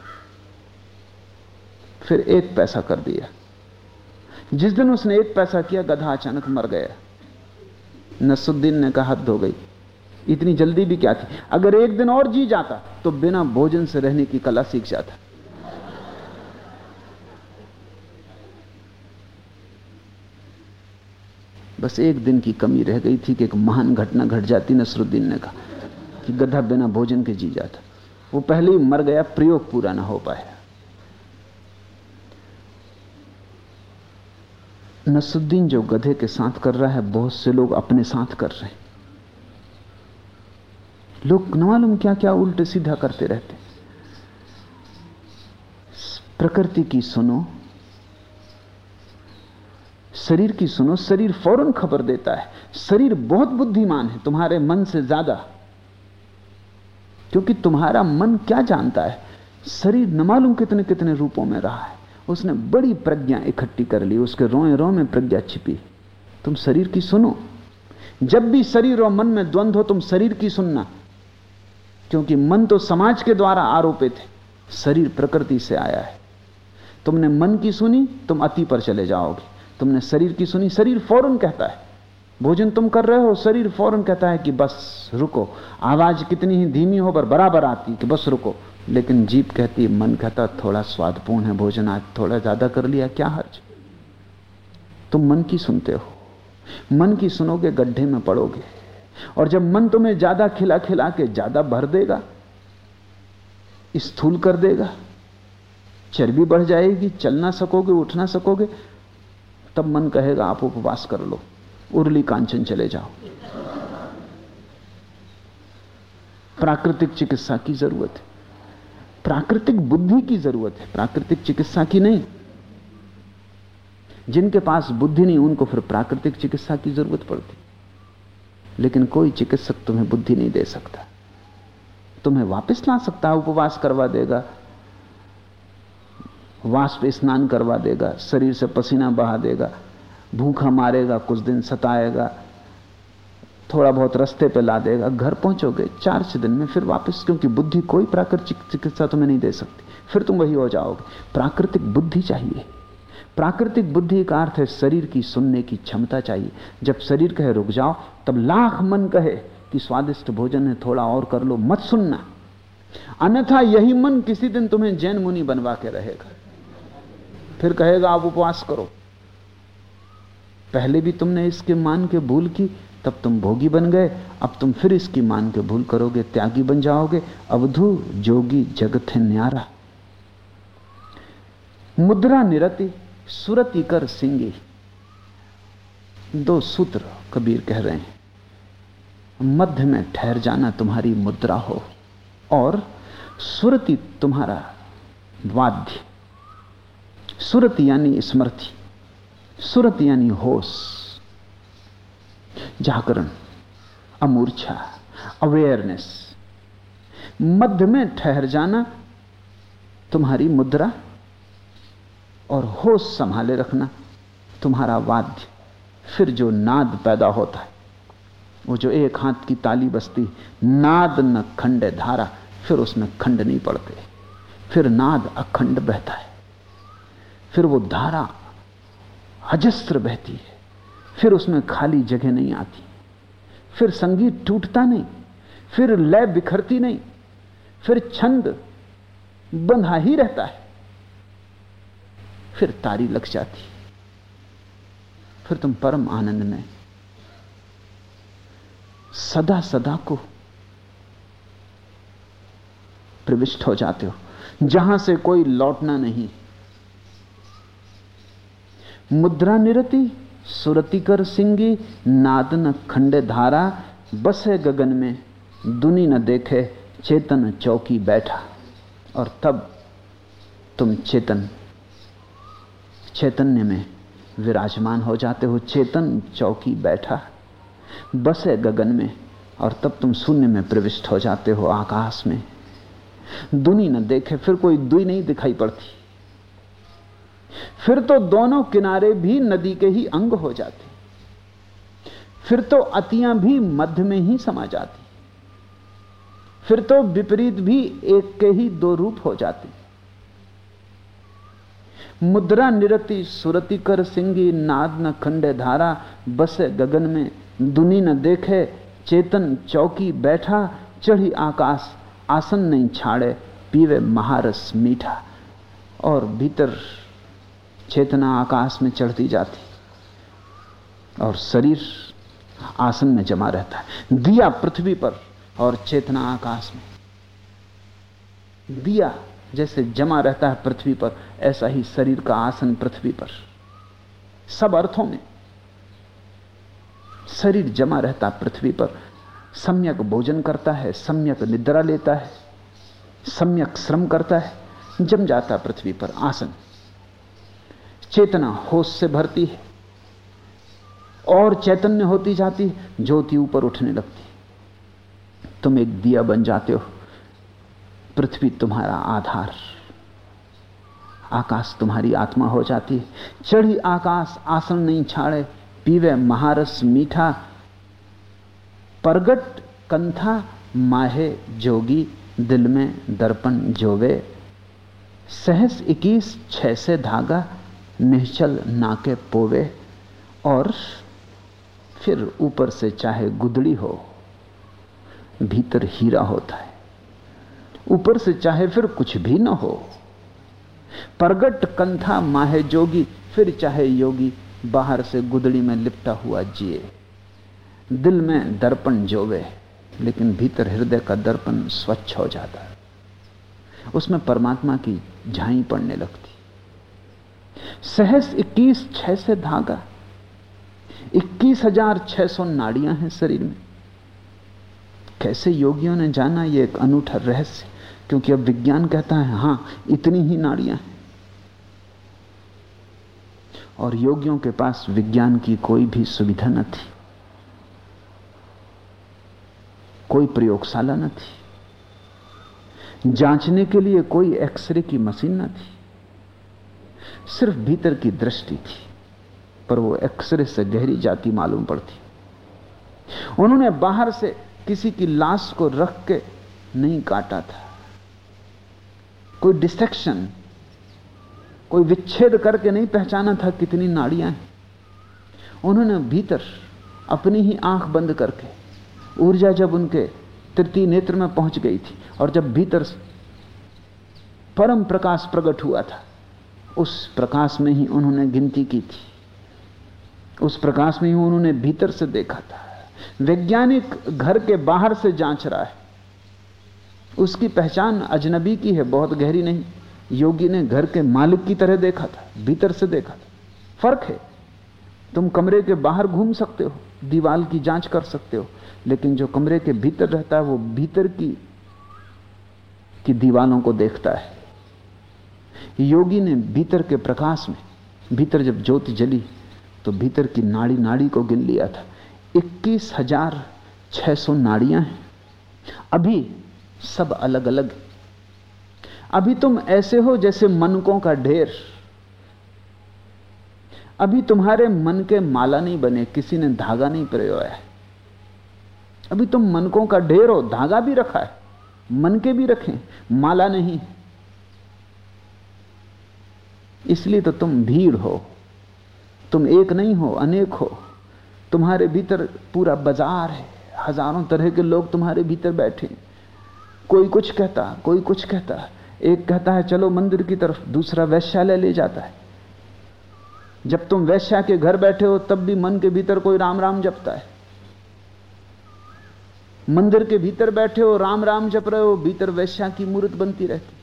Speaker 3: फिर एक पैसा कर दिया। जिस दिन उसने एक पैसा किया, गधा अचानक मर गया। नसुद्दीन ने कहा, हद हो गई। इतनी जल्दी भी क्या थी? अगर एक दिन और जी जाता तो बिना भोजन से रहने की कला सीख जाता। बस एक दिन की कमी रह गई थी कि एक महान घटना घट जाती, नसरुद्दीन ने कहा कि गधा बिना भोजन के जी जाता। वो पहले ही मर गया, प्रयोग पूरा ना हो पाया। नसुद्दीन जो गधे के साथ कर रहा है, बहुत से लोग अपने साथ कर रहे हैं। लोग न मालूम क्या क्या उल्टे सीधा करते रहते प्रकृति की सुनो, शरीर की सुनो, शरीर फ़ौरन खबर देता है। शरीर बहुत बुद्धिमान है, तुम्हारे मन से ज़्यादा। क्योंकि तुम्हारा मन क्या जानता है? शरीर न मालूम कितने कितने रूपों में रहा है। उसने बड़ी प्रज्ञा इकट्ठी कर ली, उसके रोए रो में प्रज्ञा छिपी। तुम शरीर की सुनो। जब भी शरीर और मन में द्वंद्व हो, तुम शरीर की सुनना। क्योंकि मन तो समाज के द्वारा आरोपित है। शरीर प्रकृति से आया है। तुमने मन की सुनी, तुम अति पर चले जाओगे। तुमने शरीर की सुनी, शरीर फ़ौरन कहता है। भोजन तुम कर रहे हो, शरीर फ़ौरन कहता है कि बस रुको। आवाज़ कितनी ही धीमी हो, पर बराबर आती कि बस रुको। लेकिन जीप कहती, मन कहता, थोड़ा स्वादपूर्ण है भोजन, आज थोड़ा ज़्यादा कर लिया, क्या हर्ज तुम मन की सुनते हो। मन की सुनोगे, गड्ढे में पड़ोगे। और जब मन तुम्हें ज़्यादा खिला खिला के ज़्यादा भर देगा, स्थूल कर देगा, चर्बी बढ़ जाएगी, चल ना सकोगे, उठ ना सकोगे, तब मन कहेगा, आप उपवास कर लो, उर्ली कांचन चले जाओ। प्राकृतिक चिकित्सा की ज़रूरत है। प्राकृतिक बुद्धि की ज़रूरत है, प्राकृतिक चिकित्सा की नहीं। जिनके पास बुद्धि नहीं, उनको फिर प्राकृतिक चिकित्सा की ज़रूरत पड़ती। लेकिन कोई चिकित्सक तुम्हें बुद्धि नहीं दे सकता। तुम्हें वापस ला सकता उपवास करवा देगा। वाष्प स्नान करवा देगा, शरीर से पसीना बहा देगा, भूखा मारेगा, कुछ दिन सताएगा। थोड़ा बहुत रास्ते पे ला देगा, घर पहुंचोगे, चार छह दिन में फिर वापस, क्योंकि बुद्धि कोई प्राकृतिक चिकित्सा तुम्हें नहीं दे सकती। फिर तुम वही हो जाओगे। प्राकृतिक बुद्धि चाहिए। प्राकृतिक बुद्धि का अर्थ है शरीर की सुनने की क्षमता चाहिए। जब शरीर कहे, रुक जाओ, तब लाख मन कहे कि स्वादिष्ट भोजन है, थोड़ा और कर लो, मत सुनना। अन्यथा यही मन किसी दिन तुम्हें जैन मुनि बनवा के रहेगा। फिर कहेगा, आप उपवास करो। पहले भी तुमने इसके मान के भूल की तब तुम भोगी बन गए। अब तुम फिर इसकी मान के भूल करोगे, त्यागी बन जाओगे। अवधु जोगी जगत है न्यारा। मुद्रा निरति, सुरति कर सिंगी। दो सूत्र कबीर कह रहे हैं। मध्य में ठहर जाना तुम्हारी मुद्रा हो, और सुरति तुम्हारा वाद्य सुरत यानी स्मृति, सुरत यानी होश। जागरण, अमूर्छा अवेयरनेस मध्य में ठहर जाना तुम्हारी मुद्रा और होश संभाले रखना तुम्हारा वाद्य। फिर जो नाद पैदा होता है, वो जो एक हाथ की ताली बसती नाद न खंड धारा, फिर उसमें खंड नहीं पड़ते। फिर नाद अखंड बहता है। फिर वो धारा अजस्त्र बहती है। फिर उसमें खाली जगह नहीं आती। फिर संगीत टूटता नहीं, फिर लय बिखरती नहीं, फिर छंद बंधा ही रहता है। फिर तारी लग जाती। फिर तुम परम आनंद में सदा सदा को प्रविष्ट हो जाते हो। जहाँ से कोई लौटना नहीं। मुद्रा निरति सुरति कर सिंगी नाद न खंडे धारा, बसे गगन में दुनी न देखे, चेतन चौकी बैठा। और तब तुम चेतन, चैतन्य में विराजमान हो जाते हो, चेतन चौकी बैठा। बसे गगन में, और तब तुम शून्य में प्रविष्ट हो जाते हो, आकाश में। दुनी न देखे, फिर कोई दुई नहीं दिखाई पड़ती। फिर तो दोनों किनारे भी नदी के ही अंग हो जाते। फिर तो अतियाँ भी मध्य में ही समा जाती। फिर तो विपरीत भी एक के ही दो रूप हो जाते। मुद्रा निरति सुरति कर सिंगी नाद न खंडे धारा, बसे गगन में दुनी न देखे, चेतन चौकी बैठा, चढ़ी आकाश आसन नहीं छाड़े, पीवे महारस मीठा, और भीतर चेतना आकाश में चढ़ती जाती और शरीर आसन में जमा रहता है। दिया पृथ्वी पर और चेतना आकाश में। दिया जैसे जमा रहता है पृथ्वी पर, ऐसा ही शरीर का आसन पृथ्वी पर। सब अर्थों में शरीर जमा रहता पृथ्वी पर। सम्यक भोजन करता है, सम्यक निद्रा लेता है, सम्यक श्रम करता है, जम जाता पृथ्वी पर आसन। चेतना होश से भरती है और चैतन्य होती जाती ज्योति ऊपर उठने लगती तुम एक दिया बन जाते हो, पृथ्वी तुम्हारा आधार, आकाश तुम्हारी आत्मा हो जाती है। चढ़ी आकाश आसन नहीं छाड़े, पीवे महारस मीठा, परगट कंथा माहे जोगी, दिल में दर्पण जोवे, सहस इक्कीस, छह से धागा निश्चल नाके पोवे और फिर ऊपर से चाहे गुदड़ी हो, भीतर हीरा होता है। ऊपर से चाहे फिर कुछ भी न हो। प्रगट कंथा माहे जोगी, फिर चाहे योगी बाहर से गुदड़ी में लिपटा हुआ जिए। दिल में दर्पण जोवे, लेकिन भीतर हृदय का दर्पण स्वच्छ हो जाता है। उसमें परमात्मा की झाई पड़ने लगती। सहस इक्कीस छह से धागा। इक्कीस हज़ार छह सौ नाड़ियाँ हैं शरीर में। कैसे योगियों ने जाना यह एक अनूठा रहस्य? क्योंकि अब विज्ञान कहता है, हाँ, इतनी ही नाड़ियाँ हैं। और योगियों के पास विज्ञान की कोई भी सुविधा न थी। कोई प्रयोगशाला न थी। जांचने के लिए कोई एक्सरे की मशीन न थी। सिर्फ़ भीतर की दृष्टि थी, पर वो एक्सरे से गहरी जाती मालूम पड़ती। उन्होंने बाहर से किसी की लाश को रख के नहीं काटा था। कोई डिस्ट्रक्शन, कोई विच्छेद करके नहीं पहचाना था कितनी नाड़ियाँ हैं। उन्होंने भीतर अपनी ही आँख बंद करके ऊर्जा जब उनके तृतीय नेत्र में पहुँच गई थी और जब भीतर परम प्रकाश प्रकट हुआ था उस प्रकाश में ही उन्होंने गिनती की थी। उस प्रकाश में ही उन्होंने भीतर से देखा था। वैज्ञानिक घर के बाहर से जाँच रहा है। उसकी पहचान अजनबी की है, बहुत गहरी नहीं। योगी ने घर के मालिक की तरह देखा था, भीतर से देखा था। फ़र्क है, तुम कमरे के बाहर घूम सकते हो, दीवाल की जाँच कर सकते हो, लेकिन जो कमरे के भीतर रहता है, वो भीतर की की दीवालों को देखता है। योगी ने भीतर के प्रकाश में, भीतर जब ज्योति जली तो भीतर की नाड़ी नाड़ी को गिन लिया था। इक्कीस हज़ार छह सौ नाड़ियाँ हैं। अभी सब अलग अलग अभी तुम ऐसे हो जैसे मनकों का ढेर। अभी तुम्हारे मन के माला नहीं बने, किसी ने धागा नहीं प्रयोया है। अभी तुम मनकों का ढेर हो, धागा भी रखा है, मन के भी रखें, माला नहीं। इसलिए तो तुम भीड़ हो। तुम एक नहीं हो, अनेक हो। तुम्हारे भीतर पूरा बाज़ार है। हज़ारों तरह के लोग तुम्हारे भीतर बैठे कोई कुछ कहता, कोई कुछ कहता। एक कहता है, चलो मंदिर की तरफ़, दूसरा वैश्यालय ले जाता है। जब तुम वैश्या के घर बैठे हो, तब भी मन के भीतर कोई राम राम जपता है। मंदिर के भीतर बैठे हो राम राम जप रहे हो, भीतर वैश्या की मूर्त बनती रहती।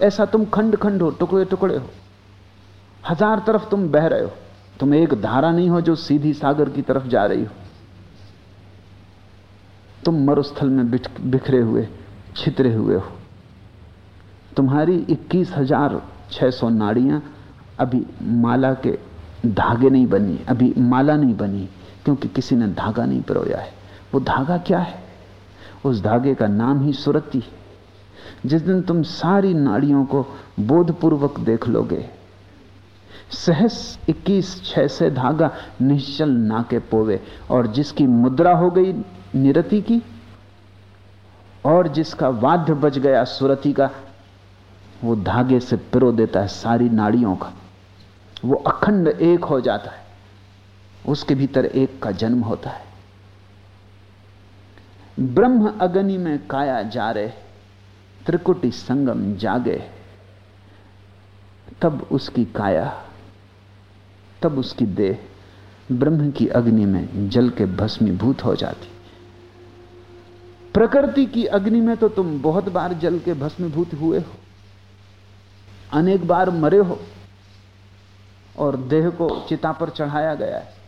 Speaker 3: ऐसा तुम खंड खंड हो, टुकड़े टुकड़े हो। हज़ार तरफ़ तुम बह रहे हो। तुम एक धारा नहीं हो जो सीधी सागर की तरफ़ जा रही हो। तुम मरुस्थल में बिखरे हुए, छितरे हुए हो। तुम्हारी इक्कीस हज़ार छह सौ नाड़ियाँ अभी माला के धागे नहीं बनी, अभी माला नहीं बनी, क्योंकि किसी ने धागा नहीं परोया है। वो धागा क्या है? उस धागे का नाम ही सुरति है। जिस दिन तुम सारी नाड़ियों को बोधपूर्वक देख लोगे। सहस इक्कीस छह से धागा निश्चल नाके पोवे, और जिसकी मुद्रा हो गई निरति की, और जिसका वाद्य बज गया सुरति का, वो धागे से पिरो देता है सारी नाड़ियों का। वो अखंड एक हो जाता है। उसके भीतर एक का जन्म होता है। ब्रह्म अग्नि में काया जा रहे त्रिकुटी संगम जागे। तब उसकी काया, तब उसकी देह ब्रह्म की अग्नि में जल के भस्मीभूत हो जाती। प्रकृति की अग्नि में तो तुम बहुत बार जल के भस्मीभूत हुए हो। अनेक बार मरे हो और देह को चिता पर चढ़ाया गया है।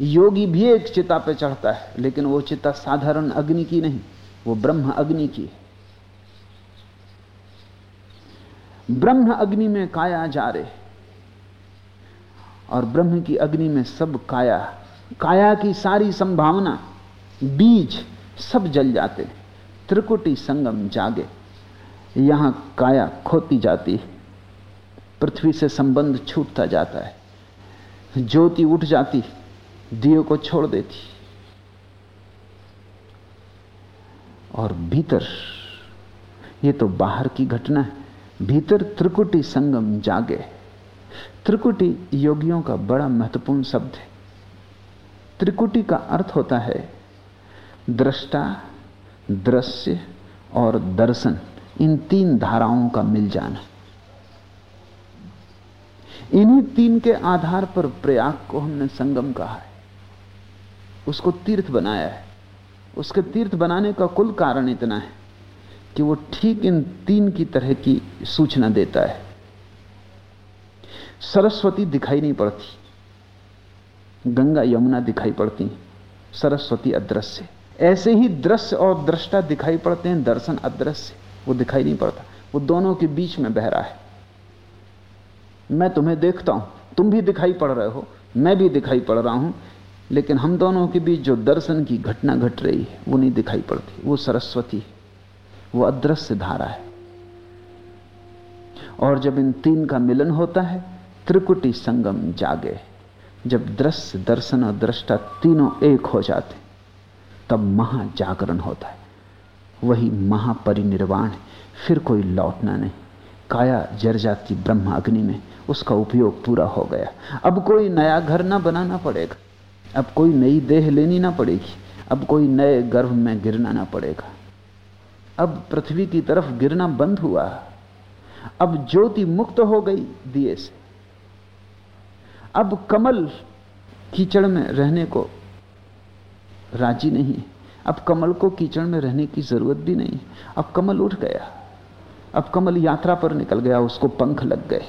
Speaker 3: योगी भी एक चिता पर चढ़ता है, लेकिन वो चिता साधारण अग्नि की नहीं, वो ब्रह्म अग्नि की है। ब्रह्म अग्नि में काया जा रहे। और ब्रह्म की अग्नि में सब काया। काया की सारी संभावना, बीज सब जल जाते त्रिकुटी संगम जागे। यहाँ काया खोती जाती पृथ्वी से संबंध छूटता जाता है। ज्योति उठ जाती दियो को छोड़ देती और भीतर, ये तो बाहर की घटना है। भीतर त्रिकुटी संगम जागे। त्रिकुटी योगियों का बड़ा महत्वपूर्ण शब्द है। त्रिकुटी का अर्थ होता है दृष्टा, दृश्य और दर्शन। इन तीन धाराओं का मिल जाना। इन्हीं तीन के आधार पर प्रयाग को हमने संगम कहा है। उसको तीर्थ बनाया है। उसके तीर्थ बनाने का कुल कारण इतना है। कि वो ठीक इन तीन की तरह की सूचना देता है। सरस्वती दिखाई नहीं पड़ती। गंगा यमुना दिखाई पड़ती। सरस्वती अदृश्य। ऐसे ही दृश्य और दृष्टा दिखाई पड़ते हैं, दर्शन अदृश्य। वो दिखाई नहीं पड़ता। वो दोनों के बीच में बह रहा है। मैं तुम्हें देखता हूँ। तुम भी दिखाई पड़ रहे हो। मैं भी दिखाई पड़ रहा हूँ। लेकिन हम दोनों के बीच जो दर्शन की घटना घट रही है, वो नहीं दिखाई पड़ती। वो सरस्वती है। वो अदृश्य धारा है। और जब इन तीन का मिलन होता है, त्रिकुटी संगम जागे। जब दृश्य, दर्शन और दृष्टा तीनों एक हो जाते, तब महाजागरण होता है। वही महापरिनिर्वाण है। फिर कोई लौटना नहीं। काया जर जाती ब्रह्म अग्नि में उसका उपयोग पूरा हो गया। अब कोई नया घर ना बनाना पड़ेगा। अब कोई नई देह लेनी ना पड़ेगी। अब कोई नए गर्भ में गिरना ना पड़ेगा। अब पृथ्वी की तरफ़ गिरना बंद हुआ। अब ज्योति मुक्त हो गई दिए से। अब कमल कीचड़ में रहने को राज़ी नहीं अब कमल को कीचड़ में रहने की ज़रूरत भी नहीं अब कमल उठ गया। अब कमल यात्रा पर निकल गया, उसको पंख लग गए।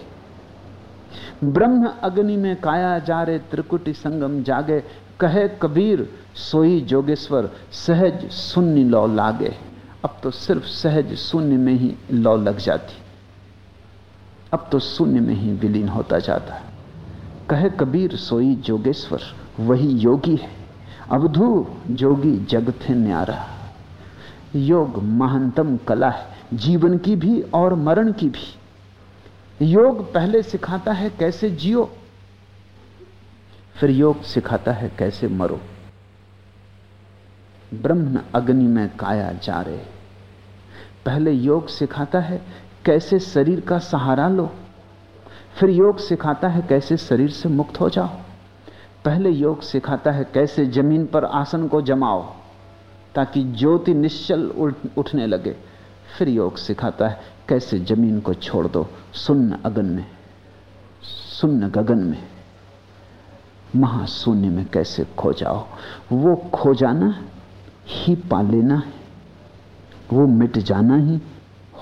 Speaker 3: ब्रह्म अग्नि में काया जा रे, त्रिकुटी संगम जागे। कहे कबीर, सोई जोगेश्वर, सहज सुन्नी लौ लागे। अब तो सिर्फ़ सहज शून्य में ही लौ लग जाती। अब तो शून्य में ही विलीन होता जाता। है कहे कबीर सोई जोगेश्वर, वही योगी है। अवधु जोगी जगत थे न्यारा। योग महानतम कला है, जीवन की भी और मरण की भी। योग पहले सिखाता है कैसे जियो, फिर योग सिखाता है कैसे मरो। ब्रह्म अग्नि में काया जा रहे पहले योग सिखाता है, कैसे शरीर का सहारा लो। फिर योग सिखाता है, कैसे शरीर से मुक्त हो जाओ। पहले योग सिखाता है, कैसे ज़मीन पर आसन को जमाओ, ताकि ज्योति निश्चल उठने लगे। फिर योग सिखाता है, कैसे ज़मीन को छोड़ दो, सुन्न अगन में, सुन्न गगन में। महाशून्य में कैसे खो जाओ, वो खो जाना ही पा लेना है। वो मिट जाना ही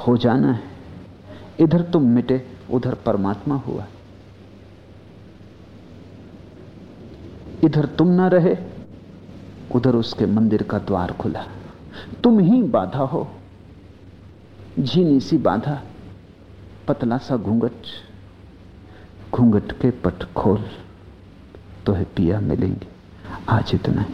Speaker 3: हो जाना है। इधर तुम मिटे, उधर परमात्मा हुआ। इधर तुम ना रहे, उधर उसके मंदिर का द्वार खुला। तुम ही बाधा हो। झीनी सी बाधा, पतला सा घूंघट। घूंघट के पट खोल तो है पिया मिलेंगे। आज इतना ही।